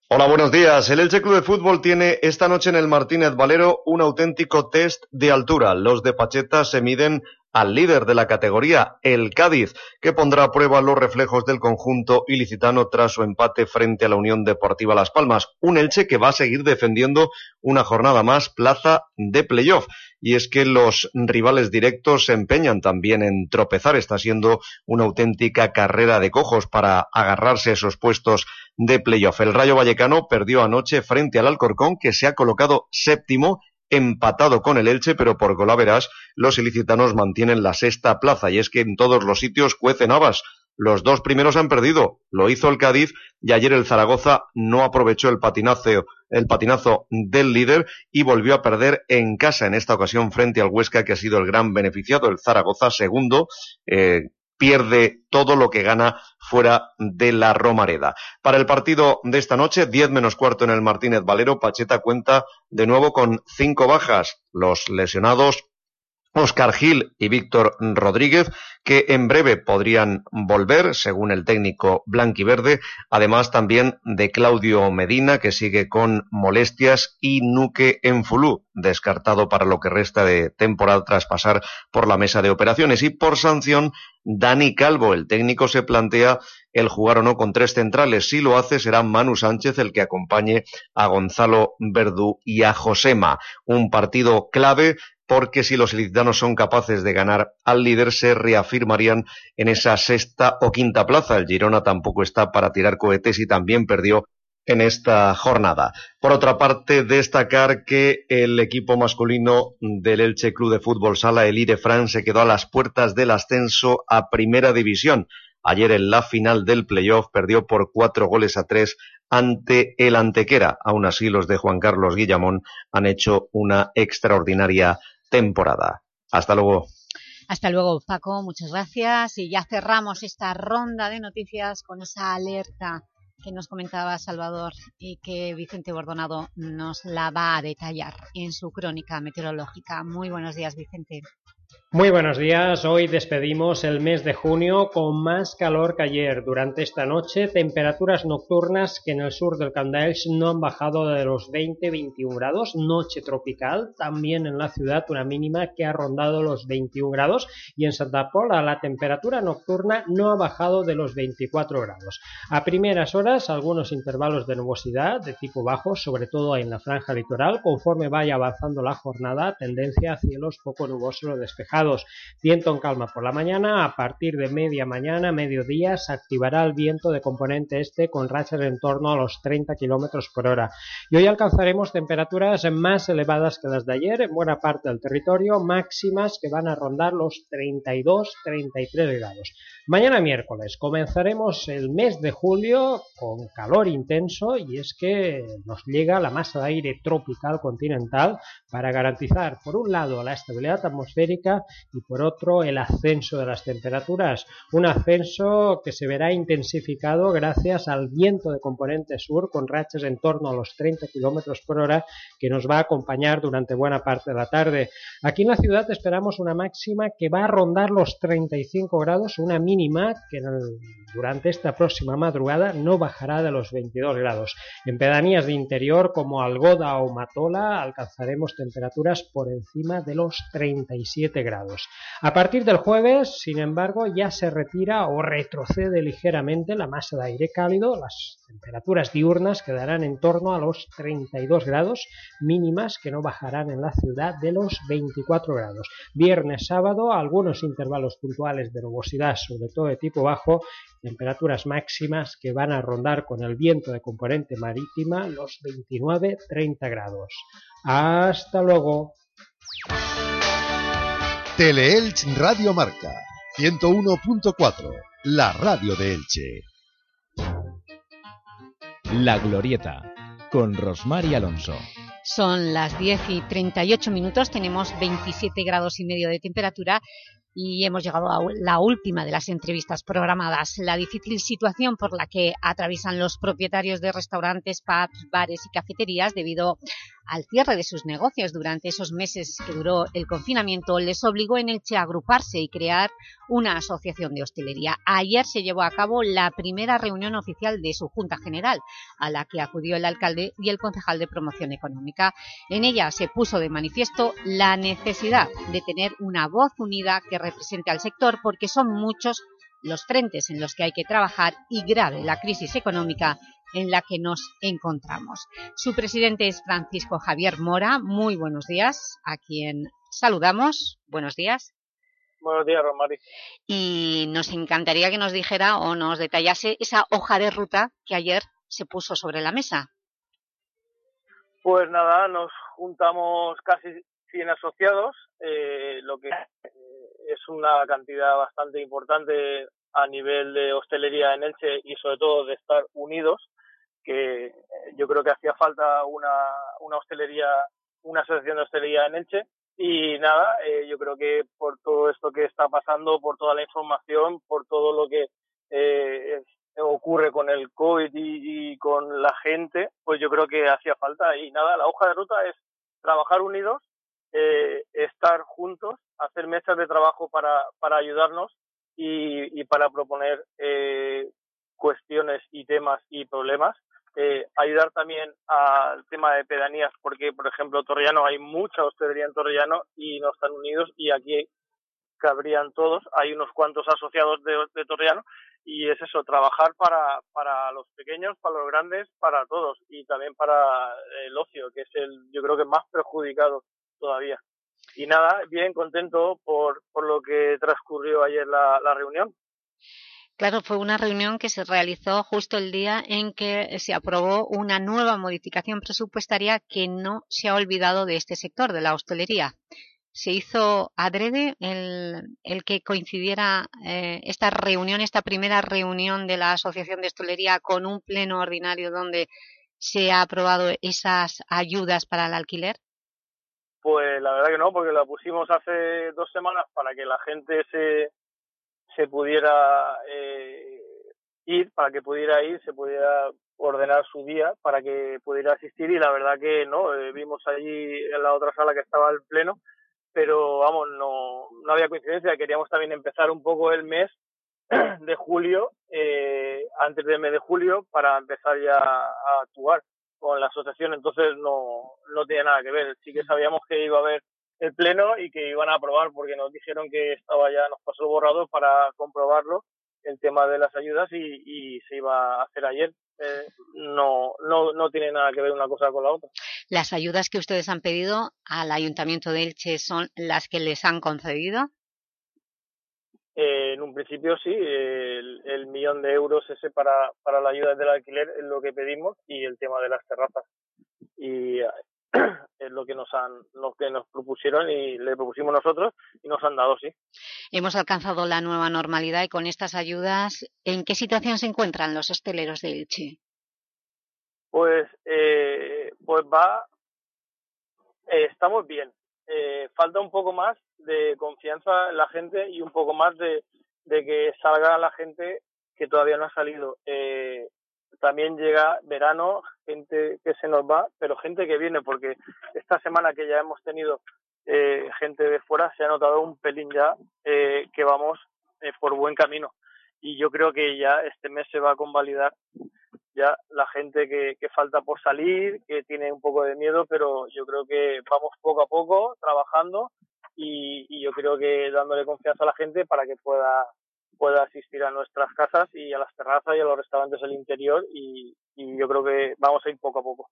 Hola, buenos días. El Elche Club de Fútbol tiene esta noche en el Martínez Valero un auténtico test de altura. Los de Pacheta se miden al líder de la categoría, el Cádiz, que pondrá a prueba los reflejos del conjunto ilicitano tras su empate frente a la Unión Deportiva Las Palmas. Un Elche que va a seguir defendiendo una jornada más plaza de playoff. Y es que los rivales directos se empeñan también en tropezar. Está siendo una auténtica carrera de cojos para agarrarse a esos puestos de playoff. El Rayo Vallecano perdió anoche frente al Alcorcón, que se ha colocado séptimo empatado con el Elche, pero por golaveras los ilicitanos mantienen la sexta plaza y es que en todos los sitios cuecen habas. Los dos primeros han perdido, lo hizo el Cádiz y ayer el Zaragoza no aprovechó el patinazo, el patinazo del líder y volvió a perder en casa en esta ocasión frente al Huesca que ha sido el gran beneficiado. El Zaragoza segundo eh, pierde todo lo que gana fuera de la Romareda. Para el partido de esta noche, 10 menos cuarto en el Martínez Valero, Pacheta cuenta de nuevo con cinco bajas. Los lesionados Oscar Gil y Víctor Rodríguez, que en breve podrían volver, según el técnico blanquiverde, además también de Claudio Medina, que sigue con molestias, y Nuque Enfulú, descartado para lo que resta de temporada tras pasar por la mesa de operaciones. Y por sanción, Dani Calvo, el técnico, se plantea el jugar o no con tres centrales. Si lo hace, será Manu Sánchez el que acompañe a Gonzalo Verdú y a Josema. Un partido clave porque si los ilicitanos son capaces de ganar al líder, se reafirmarían en esa sexta o quinta plaza. El Girona tampoco está para tirar cohetes y también perdió en esta jornada. Por otra parte, destacar que el equipo masculino del Elche Club de Fútbol Sala, el IRE France, se quedó a las puertas del ascenso a Primera División. Ayer en la final del playoff perdió por cuatro goles a tres ante el Antequera. Aún así, los de Juan Carlos Guillamón han hecho una extraordinaria temporada. Hasta luego. Hasta luego, Paco. Muchas gracias. Y ya cerramos esta ronda de noticias con esa alerta que nos comentaba Salvador y que Vicente Bordonado nos la va a detallar en su crónica meteorológica. Muy buenos días, Vicente. Muy buenos días, hoy despedimos el mes de junio con más calor que ayer. Durante esta noche, temperaturas nocturnas que en el sur del Candaels no han bajado de los 20-21 grados, noche tropical, también en la ciudad una mínima que ha rondado los 21 grados. Y en Santa Pola la temperatura nocturna no ha bajado de los 24 grados. A primeras horas, algunos intervalos de nubosidad de tipo bajo, sobre todo en la franja litoral, conforme vaya avanzando la jornada, tendencia a cielos poco nubosos o despejados Viento en calma por la mañana, a partir de media mañana, mediodía, se activará el viento de componente este con rachas en torno a los 30 km por hora. Y hoy alcanzaremos temperaturas más elevadas que las de ayer en buena parte del territorio, máximas que van a rondar los 32-33 grados. Mañana miércoles comenzaremos el mes de julio con calor intenso y es que nos llega la masa de aire tropical continental para garantizar, por un lado, la estabilidad atmosférica y por otro el ascenso de las temperaturas, un ascenso que se verá intensificado gracias al viento de componente sur con rachas en torno a los 30 km por hora que nos va a acompañar durante buena parte de la tarde. Aquí en la ciudad esperamos una máxima que va a rondar los 35 grados, una mínima que durante esta próxima madrugada no bajará de los 22 grados. En pedanías de interior como Algoda o Matola alcanzaremos temperaturas por encima de los 37 grados. A partir del jueves, sin embargo, ya se retira o retrocede ligeramente la masa de aire cálido, las temperaturas diurnas quedarán en torno a los 32 grados mínimas que no bajarán en la ciudad de los 24 grados. Viernes, sábado, algunos intervalos puntuales de nubosidad, sobre todo de tipo bajo, temperaturas máximas que van a rondar con el viento de componente marítima los 29-30 grados. Hasta luego. Teleelch Radio Marca 101.4, la radio de Elche. La Glorieta, con Rosmar y Alonso. Son las 10 y 38 minutos, tenemos 27 grados y medio de temperatura y hemos llegado a la última de las entrevistas programadas, la difícil situación por la que atraviesan los propietarios de restaurantes, pubs, bares y cafeterías debido al cierre de sus negocios durante esos meses que duró el confinamiento, les obligó en Elche a agruparse y crear una asociación de hostelería. Ayer se llevó a cabo la primera reunión oficial de su Junta General, a la que acudió el alcalde y el concejal de Promoción Económica. En ella se puso de manifiesto la necesidad de tener una voz unida que represente al sector porque son muchos los frentes en los que hay que trabajar y grave la crisis económica en la que nos encontramos. Su presidente es Francisco Javier Mora. Muy buenos días, a quien saludamos. Buenos días. Buenos días, Romari. Y nos encantaría que nos dijera o nos detallase esa hoja de ruta que ayer se puso sobre la mesa. Pues nada, nos juntamos casi 100 asociados, eh, lo que es una cantidad bastante importante a nivel de hostelería en Elche y sobre todo de estar unidos que eh, yo creo que hacía falta una, una hostelería, una asociación de hostelería en Elche. Y nada, eh, yo creo que por todo esto que está pasando, por toda la información, por todo lo que eh, ocurre con el COVID y, con la gente, pues yo creo que hacía falta. Y nada, la hoja de ruta es trabajar unidos, estar juntos, hacer mesas de trabajo para, para ayudarnos y, y para proponer cuestiones y temas y problemas eh, ayudar también al tema de pedanías, porque, por ejemplo, Torrellano, hay mucha hostelería en Torrellano y no están unidos y aquí cabrían todos, hay unos cuantos asociados de, de Torrellano y es eso, trabajar para, para los pequeños, para los grandes, para todos y también para el ocio, que es el, yo creo que más perjudicado todavía. Y nada, bien contento por, por lo que transcurrió ayer la, la reunión. Claro, fue una reunión que se realizó justo el día en que se aprobó una nueva modificación presupuestaria que no se ha olvidado de este sector, de la hostelería. ¿Se hizo adrede el, que coincidiera eh, esta reunión, esta primera reunión de la Asociación de Hostelería con un pleno ordinario donde se ha aprobado esas ayudas para el alquiler? Pues la verdad que no, porque la pusimos hace dos semanas para que la gente se, se pudiera eh, ir, para que pudiera ir, se pudiera ordenar su día para que pudiera asistir y la verdad que no, eh, vimos allí en la otra sala que estaba el pleno pero vamos, no, no había coincidencia. Queríamos también empezar un poco el mes de julio, eh, antes del mes de julio, para empezar ya a actuar con la asociación. Entonces no, no tiene nada que ver. Sí que sabíamos que iba a haber el pleno y que iban a aprobar porque nos dijeron que estaba ya, nos pasó el borrador para comprobarlo el tema de las ayudas y, y se iba a hacer ayer. Eh, no, no, no tiene nada que ver una cosa con la otra. ¿Las ayudas que ustedes han pedido al Ayuntamiento de Elche son las que les han concedido? Eh, en un principio sí, el, el, millón de euros ese para, para la ayuda del alquiler es lo que pedimos y el tema de las terrazas. Y es lo que nos han lo que nos propusieron y le propusimos nosotros y nos han dado, sí. Hemos alcanzado la nueva normalidad y con estas ayudas, ¿en qué situación se encuentran los hosteleros de Elche? Pues, eh, pues va, eh, estamos bien. Eh, falta un poco más de confianza en la gente y un poco más de, de que salga la gente que todavía no ha salido. Eh, también llega verano, gente que se nos va, pero gente que viene, porque esta semana que ya hemos tenido eh, gente de fuera, se ha notado un pelín ya eh, que vamos eh, por buen camino. Y yo creo que ya este mes se va a convalidar ya la gente que, falta por salir, que tiene un poco de miedo, pero yo creo que vamos poco a poco trabajando y, y yo creo que dándole confianza a la gente para que pueda pueda asistir a nuestras casas y a las terrazas y a los restaurantes del interior y, y yo creo que vamos a ir poco a poco.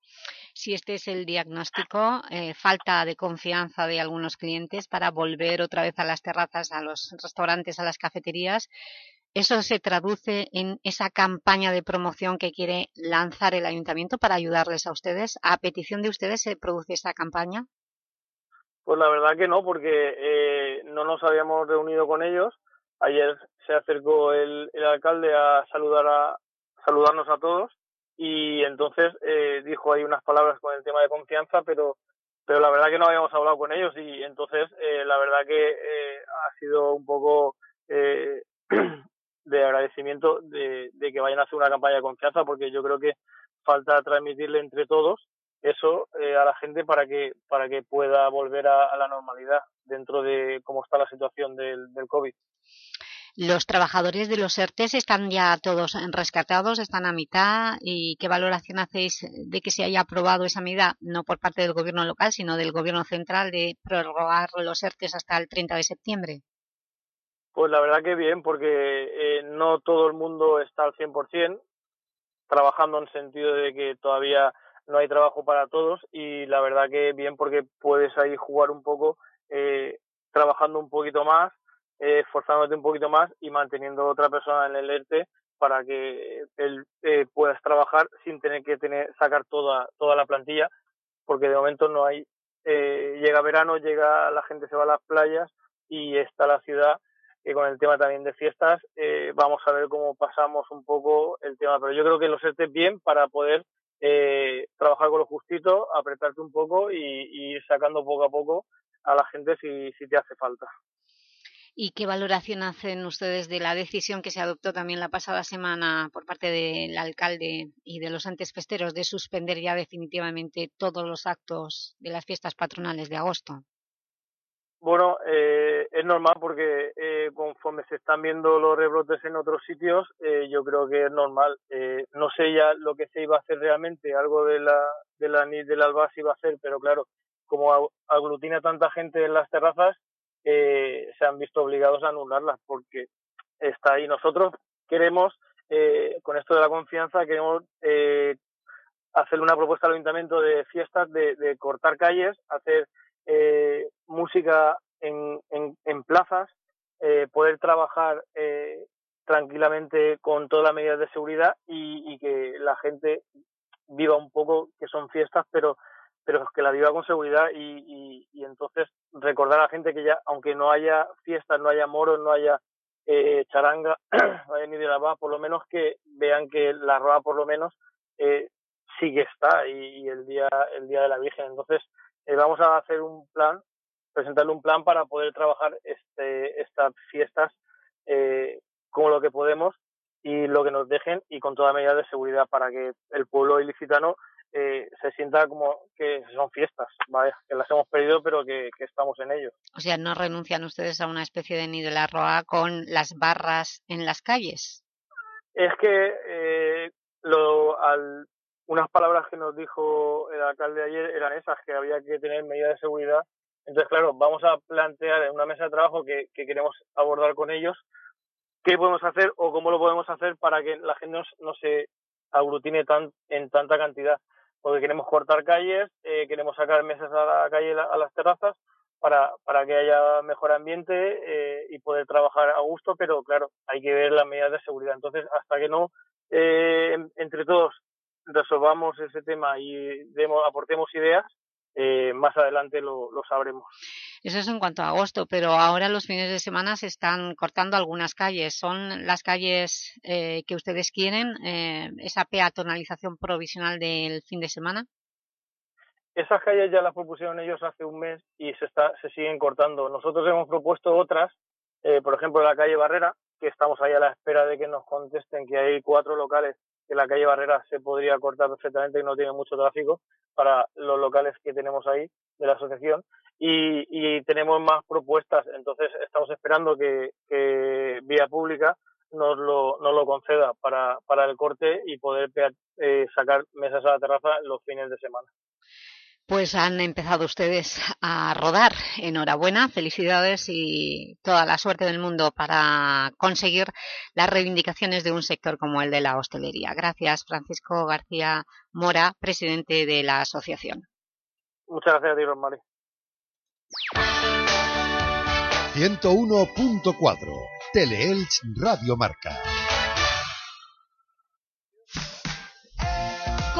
Si este es el diagnóstico, eh, falta de confianza de algunos clientes para volver otra vez a las terrazas, a los restaurantes, a las cafeterías, ¿eso se traduce en esa campaña de promoción que quiere lanzar el Ayuntamiento para ayudarles a ustedes? ¿A petición de ustedes se produce esta campaña? Pues la verdad que no, porque eh, no nos habíamos reunido con ellos. Ayer se acercó el, el alcalde a saludar a saludarnos a todos y entonces eh, dijo ahí unas palabras con el tema de confianza, pero pero la verdad que no habíamos hablado con ellos y entonces eh, la verdad que eh, ha sido un poco eh, de agradecimiento de, que vayan a hacer una campaña de confianza porque yo creo que falta transmitirle entre todos eso eh, a la gente para que para que pueda volver a, a, la normalidad dentro de cómo está la situación del, del COVID. Los trabajadores de los ERTES están ya todos rescatados, están a mitad. ¿Y qué valoración hacéis de que se haya aprobado esa medida, no por parte del gobierno local, sino del gobierno central, de prorrogar los ERTES hasta el 30 de septiembre? Pues la verdad que bien, porque eh, no todo el mundo está al 100% trabajando en sentido de que todavía no hay trabajo para todos y la verdad que bien porque puedes ahí jugar un poco eh, trabajando un poquito más eh, esforzándote un poquito más y manteniendo otra persona en el ERTE para que él eh, puedas trabajar sin tener que tener sacar toda toda la plantilla porque de momento no hay eh, llega verano llega la gente se va a las playas y está la ciudad y con el tema también de fiestas eh, vamos a ver cómo pasamos un poco el tema pero yo creo que los ERTE bien para poder eh, trabajar con lo justito apretarte un poco y, y ir sacando poco a poco a la gente si, si te hace falta. ¿Y qué valoración hacen ustedes de la decisión que se adoptó también la pasada semana por parte del alcalde y de los antes festeros de suspender ya definitivamente todos los actos de las fiestas patronales de agosto? Bueno, eh, es normal porque eh, conforme se están viendo los rebrotes en otros sitios, eh, yo creo que es normal. Eh, no sé ya lo que se iba a hacer realmente, algo de la de la del ALBA iba a hacer, pero claro, como aglutina tanta gente en las terrazas, eh, se han visto obligados a anularlas porque está ahí. Nosotros queremos, eh, con esto de la confianza, queremos eh, hacer una propuesta al ayuntamiento de fiestas, de, cortar calles, hacer eh, música en, en, en plazas, eh, poder trabajar eh, tranquilamente con todas las medidas de seguridad y, y que la gente viva un poco que son fiestas, pero pero que la viva con seguridad y, y, entonces recordar a la gente que ya, aunque no haya fiestas, no haya moros, no haya eh, charanga, no haya ni de la va, por lo menos que vean que la roa por lo menos eh, sí está y, y el día el día de la Virgen. Entonces eh, vamos a hacer un plan, presentarle un plan para poder trabajar este estas fiestas eh, como lo que podemos y lo que nos dejen y con toda medida de seguridad para que el pueblo ilicitano eh, se sienta como que son fiestas, ¿vale? que las hemos perdido pero que, que estamos en ello. O sea, ¿no renuncian ustedes a una especie de nido de la roa con las barras en las calles? Es que eh, lo, al, unas palabras que nos dijo el alcalde ayer eran esas, que había que tener medidas de seguridad. Entonces, claro, vamos a plantear en una mesa de trabajo que, que queremos abordar con ellos qué podemos hacer o cómo lo podemos hacer para que la gente no, no se aglutine tan, en tanta cantidad. Porque queremos cortar calles, eh, queremos sacar mesas a la calle, a las terrazas, para, para que haya mejor ambiente eh, y poder trabajar a gusto, pero claro, hay que ver las medidas de seguridad. Entonces, hasta que no eh, entre todos resolvamos ese tema y demos, aportemos ideas, eh, más adelante lo, lo sabremos. Eso es en cuanto a agosto, pero ahora los fines de semana se están cortando algunas calles. ¿Son las calles eh, que ustedes quieren, eh, esa peatonalización provisional del fin de semana? Esas calles ya las propusieron ellos hace un mes y se, está, se siguen cortando. Nosotros hemos propuesto otras, eh, por ejemplo, la calle Barrera, que estamos ahí a la espera de que nos contesten que hay cuatro locales que la calle Barrera se podría cortar perfectamente y no tiene mucho tráfico para los locales que tenemos ahí de la asociación y, tenemos más propuestas entonces estamos esperando que, que vía pública nos lo, nos lo conceda para, para el corte y poder eh, sacar mesas a la terraza los fines de semana. Pues han empezado ustedes a rodar. Enhorabuena, felicidades y toda la suerte del mundo para conseguir las reivindicaciones de un sector como el de la hostelería. Gracias, Francisco García Mora, presidente de la asociación. Muchas gracias a ti, Rosmary. 101.4 Teleelch Radio Marca.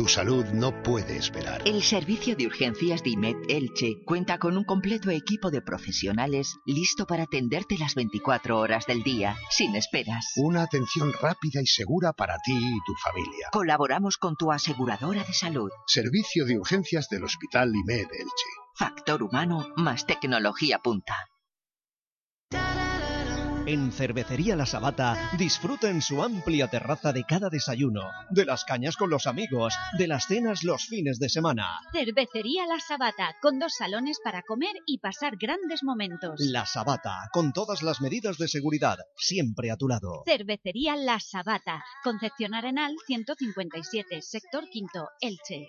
Tu salud no puede esperar. El servicio de urgencias de IMED Elche cuenta con un completo equipo de profesionales listo para atenderte las 24 horas del día, sin esperas. Una atención rápida y segura para ti y tu familia. Colaboramos con tu aseguradora de salud. Servicio de urgencias del Hospital IMED Elche. Factor humano más tecnología punta. En Cervecería La Sabata disfruta en su amplia terraza de cada desayuno, de las cañas con los amigos, de las cenas los fines de semana. Cervecería La Sabata, con dos salones para comer y pasar grandes momentos. La Sabata, con todas las medidas de seguridad, siempre a tu lado. Cervecería La Sabata, Concepción Arenal 157, sector quinto, Elche.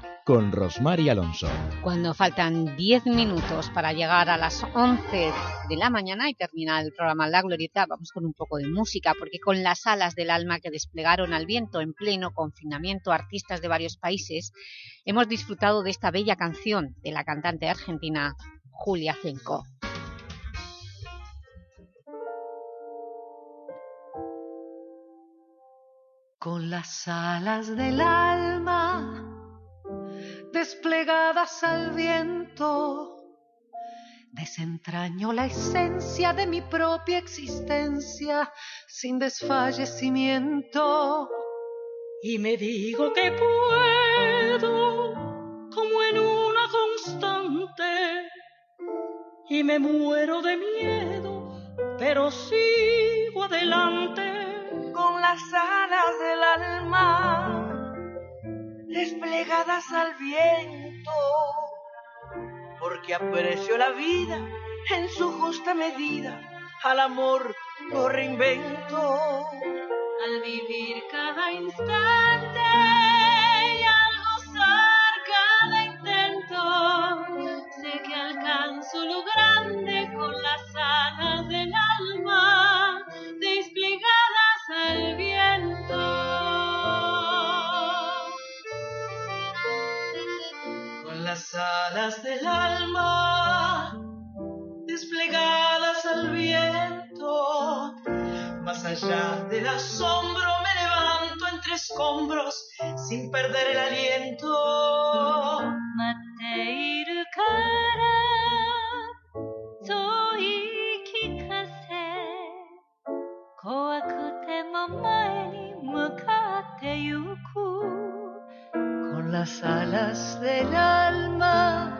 con Rosmar y Alonso. Cuando faltan 10 minutos para llegar a las 11 de la mañana y terminar el programa La Glorieta, vamos con un poco de música, porque con las alas del alma que desplegaron al viento en pleno confinamiento artistas de varios países, hemos disfrutado de esta bella canción de la cantante argentina Julia Cenco. con las alas del alma desplegadas al viento. Desentraño la esencia de mi propia existencia sin desfallecimiento. Y me digo que puedo, como en una constante, y me muero de miedo, pero sigo adelante con las alas del alma desplegadas al viento, porque aprecio la vida en su justa medida, al amor lo reinvento. Al vivir cada instante y al gozar cada intento, sé que alcanzo lo grande con las alas del las alas del alma desplegadas al viento, más allá del asombro me levanto entre escombros sin perder el aliento. Las alas del alma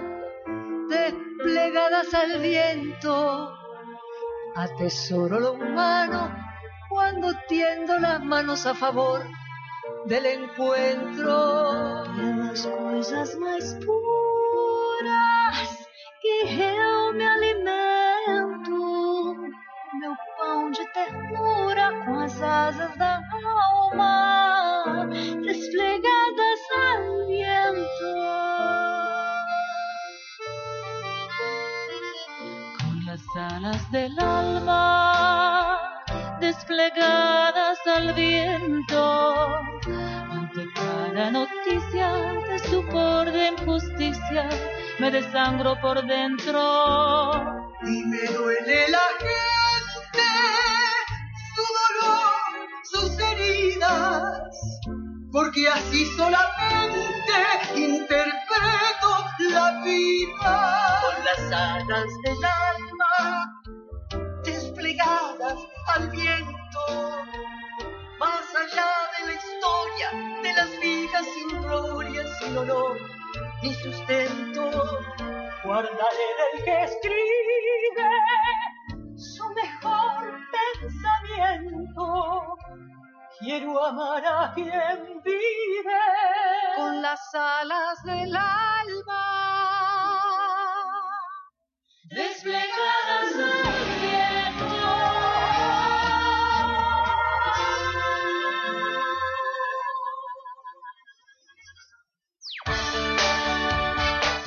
desplegadas al viento. Atesoro lo humano cuando tiendo las manos a favor del encuentro. Pelas coisas mais puras que eu me alimento. Meu pão de ternura com as asas da alma desplegadas alas del alma desplegadas al viento. Ante cada noticia de su borde injusticia, me desangro por dentro. Y me duele la gente, su dolor, sus heridas, porque así solamente interpreto la vida. Con las alas del alma viento, más allá de la historia, de las vidas sin gloria, sin honor ni sustento, guardaré del que escribe su mejor pensamiento. Quiero amar a quien vive con las alas del alma desplegadas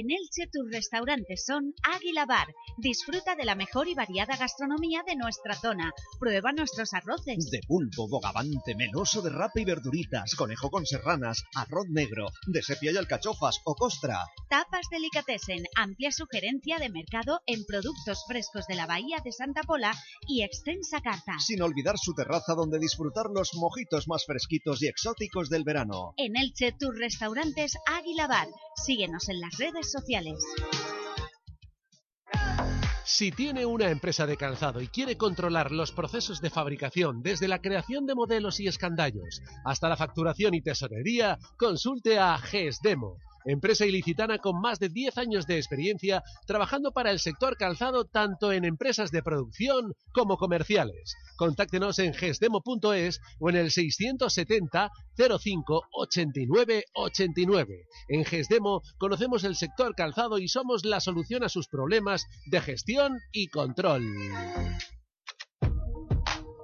En Elche tus restaurantes son Águila Bar. Disfruta de la mejor y variada gastronomía de nuestra zona. Prueba nuestros arroces. De pulpo, bogavante, meloso de rapa y verduritas, conejo con serranas, arroz negro, de sepia y alcachofas o costra. Tapas Delicatessen, amplia sugerencia de mercado en productos frescos de la Bahía de Santa Pola y extensa carta. Sin olvidar su terraza donde disfrutar los mojitos más fresquitos y exóticos del verano. En Elche tus restaurantes Águila Bar. Síguenos en las redes sociales. Si tiene una empresa de calzado y quiere controlar los procesos de fabricación desde la creación de modelos y escandallos hasta la facturación y tesorería, consulte a GESDEMO, empresa ilicitana con más de 10 años de experiencia trabajando para el sector calzado tanto en empresas de producción como comerciales. Contáctenos en gesdemo.es o en el 670 05 89 89. En Gesdemo conocemos el sector calzado y somos la solución a sus problemas de gestión y control.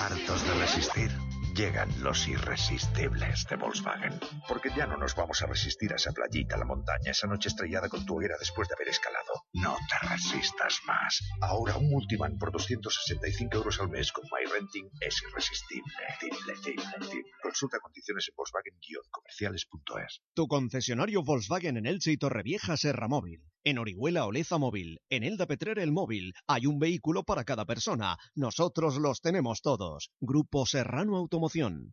Hartos de resistir. Llegan los irresistibles de Volkswagen. Porque ya no nos vamos a resistir a esa playita, a la montaña, esa noche estrellada con tu hoguera después de haber escalado. No te resistas más. Ahora un multivan por 265 euros al mes con MyRenting es irresistible. Tible, tible, tible. Consulta condiciones en Volkswagen-comerciales.es. Tu concesionario Volkswagen en Elche y Torrevieja Serra Móvil. En Orihuela Oleza Móvil. En Elda Petrer El Móvil. Hay un vehículo para cada persona. Nosotros los tenemos todos. Grupo Serrano Automoción.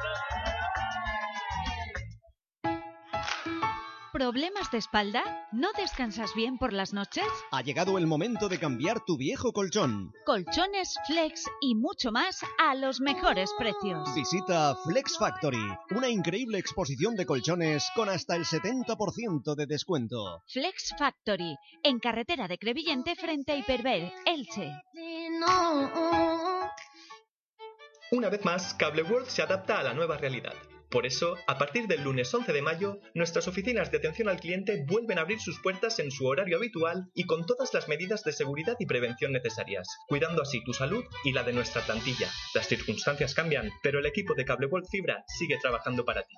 ¿Problemas de espalda? ¿No descansas bien por las noches? Ha llegado el momento de cambiar tu viejo colchón. Colchones, flex y mucho más a los mejores precios. Visita Flex Factory, una increíble exposición de colchones con hasta el 70% de descuento. Flex Factory, en carretera de Crevillente frente a Hiperver, Elche. Una vez más, Cable World se adapta a la nueva realidad. Por eso, a partir del lunes 11 de mayo, nuestras oficinas de atención al cliente vuelven a abrir sus puertas en su horario habitual y con todas las medidas de seguridad y prevención necesarias, cuidando así tu salud y la de nuestra plantilla. Las circunstancias cambian, pero el equipo de Cable Fibra sigue trabajando para ti.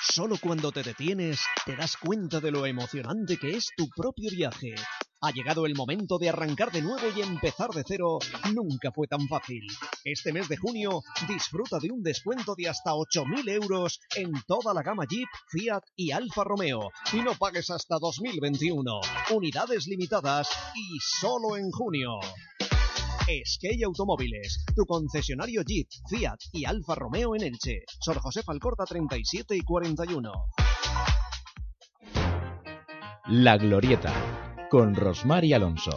Solo cuando te detienes te das cuenta de lo emocionante que es tu propio viaje. Ha llegado el momento de arrancar de nuevo y empezar de cero. Nunca fue tan fácil. Este mes de junio disfruta de un descuento de hasta 8.000 euros en toda la gama Jeep, Fiat y Alfa Romeo. Y no pagues hasta 2021. Unidades limitadas y solo en junio. Skate Automóviles, tu concesionario Jeep, Fiat y Alfa Romeo en Elche. Sor José Falcorta 37 y 41. La Glorieta, con Rosmar y Alonso.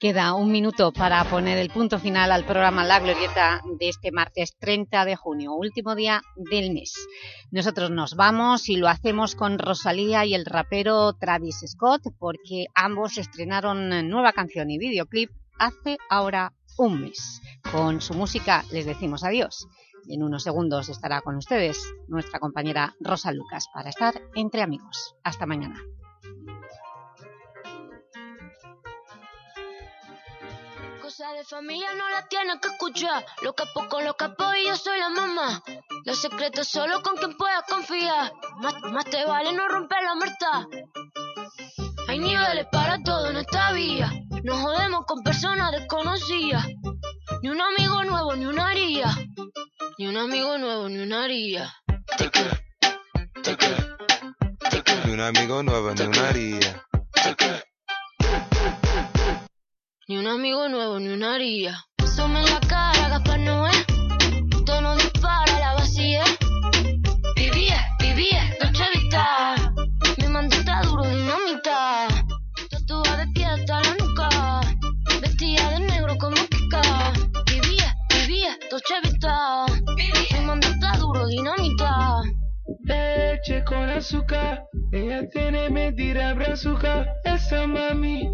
Queda un minuto para poner el punto final al programa La Glorieta de este martes 30 de junio, último día del mes. Nosotros nos vamos y lo hacemos con Rosalía y el rapero Travis Scott porque ambos estrenaron nueva canción y videoclip hace ahora un mes. Con su música les decimos adiós. En unos segundos estará con ustedes nuestra compañera Rosa Lucas para estar entre amigos. Hasta mañana. Cosa de familia no la tienes que escuchar. Lo capo con lo capo y yo soy la mamá. Los secretos solo con quien puedas confiar. Más, más te vale no romper la muerta. Hay niveles para todo en esta vía. Nos jodemos con personas desconocidas. Ni un amigo nuevo, ni una haría. Ni un amigo nuevo, ni una haría. Ni un amigo nuevo, ni una haría. Ni un amigo nuevo, ni una haría. Some en la cara, Gaspar Noé. Tono dispara, la vacía. Vivía, vivía, noche vista. Mi mandita duro, dinamita. Tatuada de pie hasta la nuca. Vestida de negro como Kika. Vivía, vivía, noche vista. Mi mandita duro, dinamita. Leche con azúcar, ella tiene medida brazuca, esa mami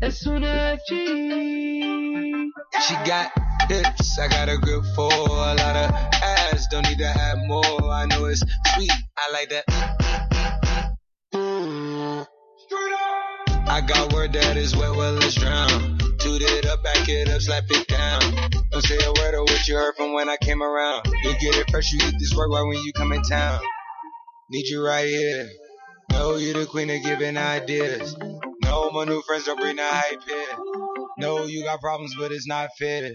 es una G. She got hips, I got a grip for a lot of ass. Don't need to have more. I know it's sweet, I like that. I got word that is wet, well let's drown. Toot it up, back it up, slap it down. Don't say a word of what you heard from when I came around. You get it fresh, you get this work right when you come in town. Need you right here. Know you the queen of giving ideas. No, my new friends don't bring the hype here. No, you got problems, but it's not fair.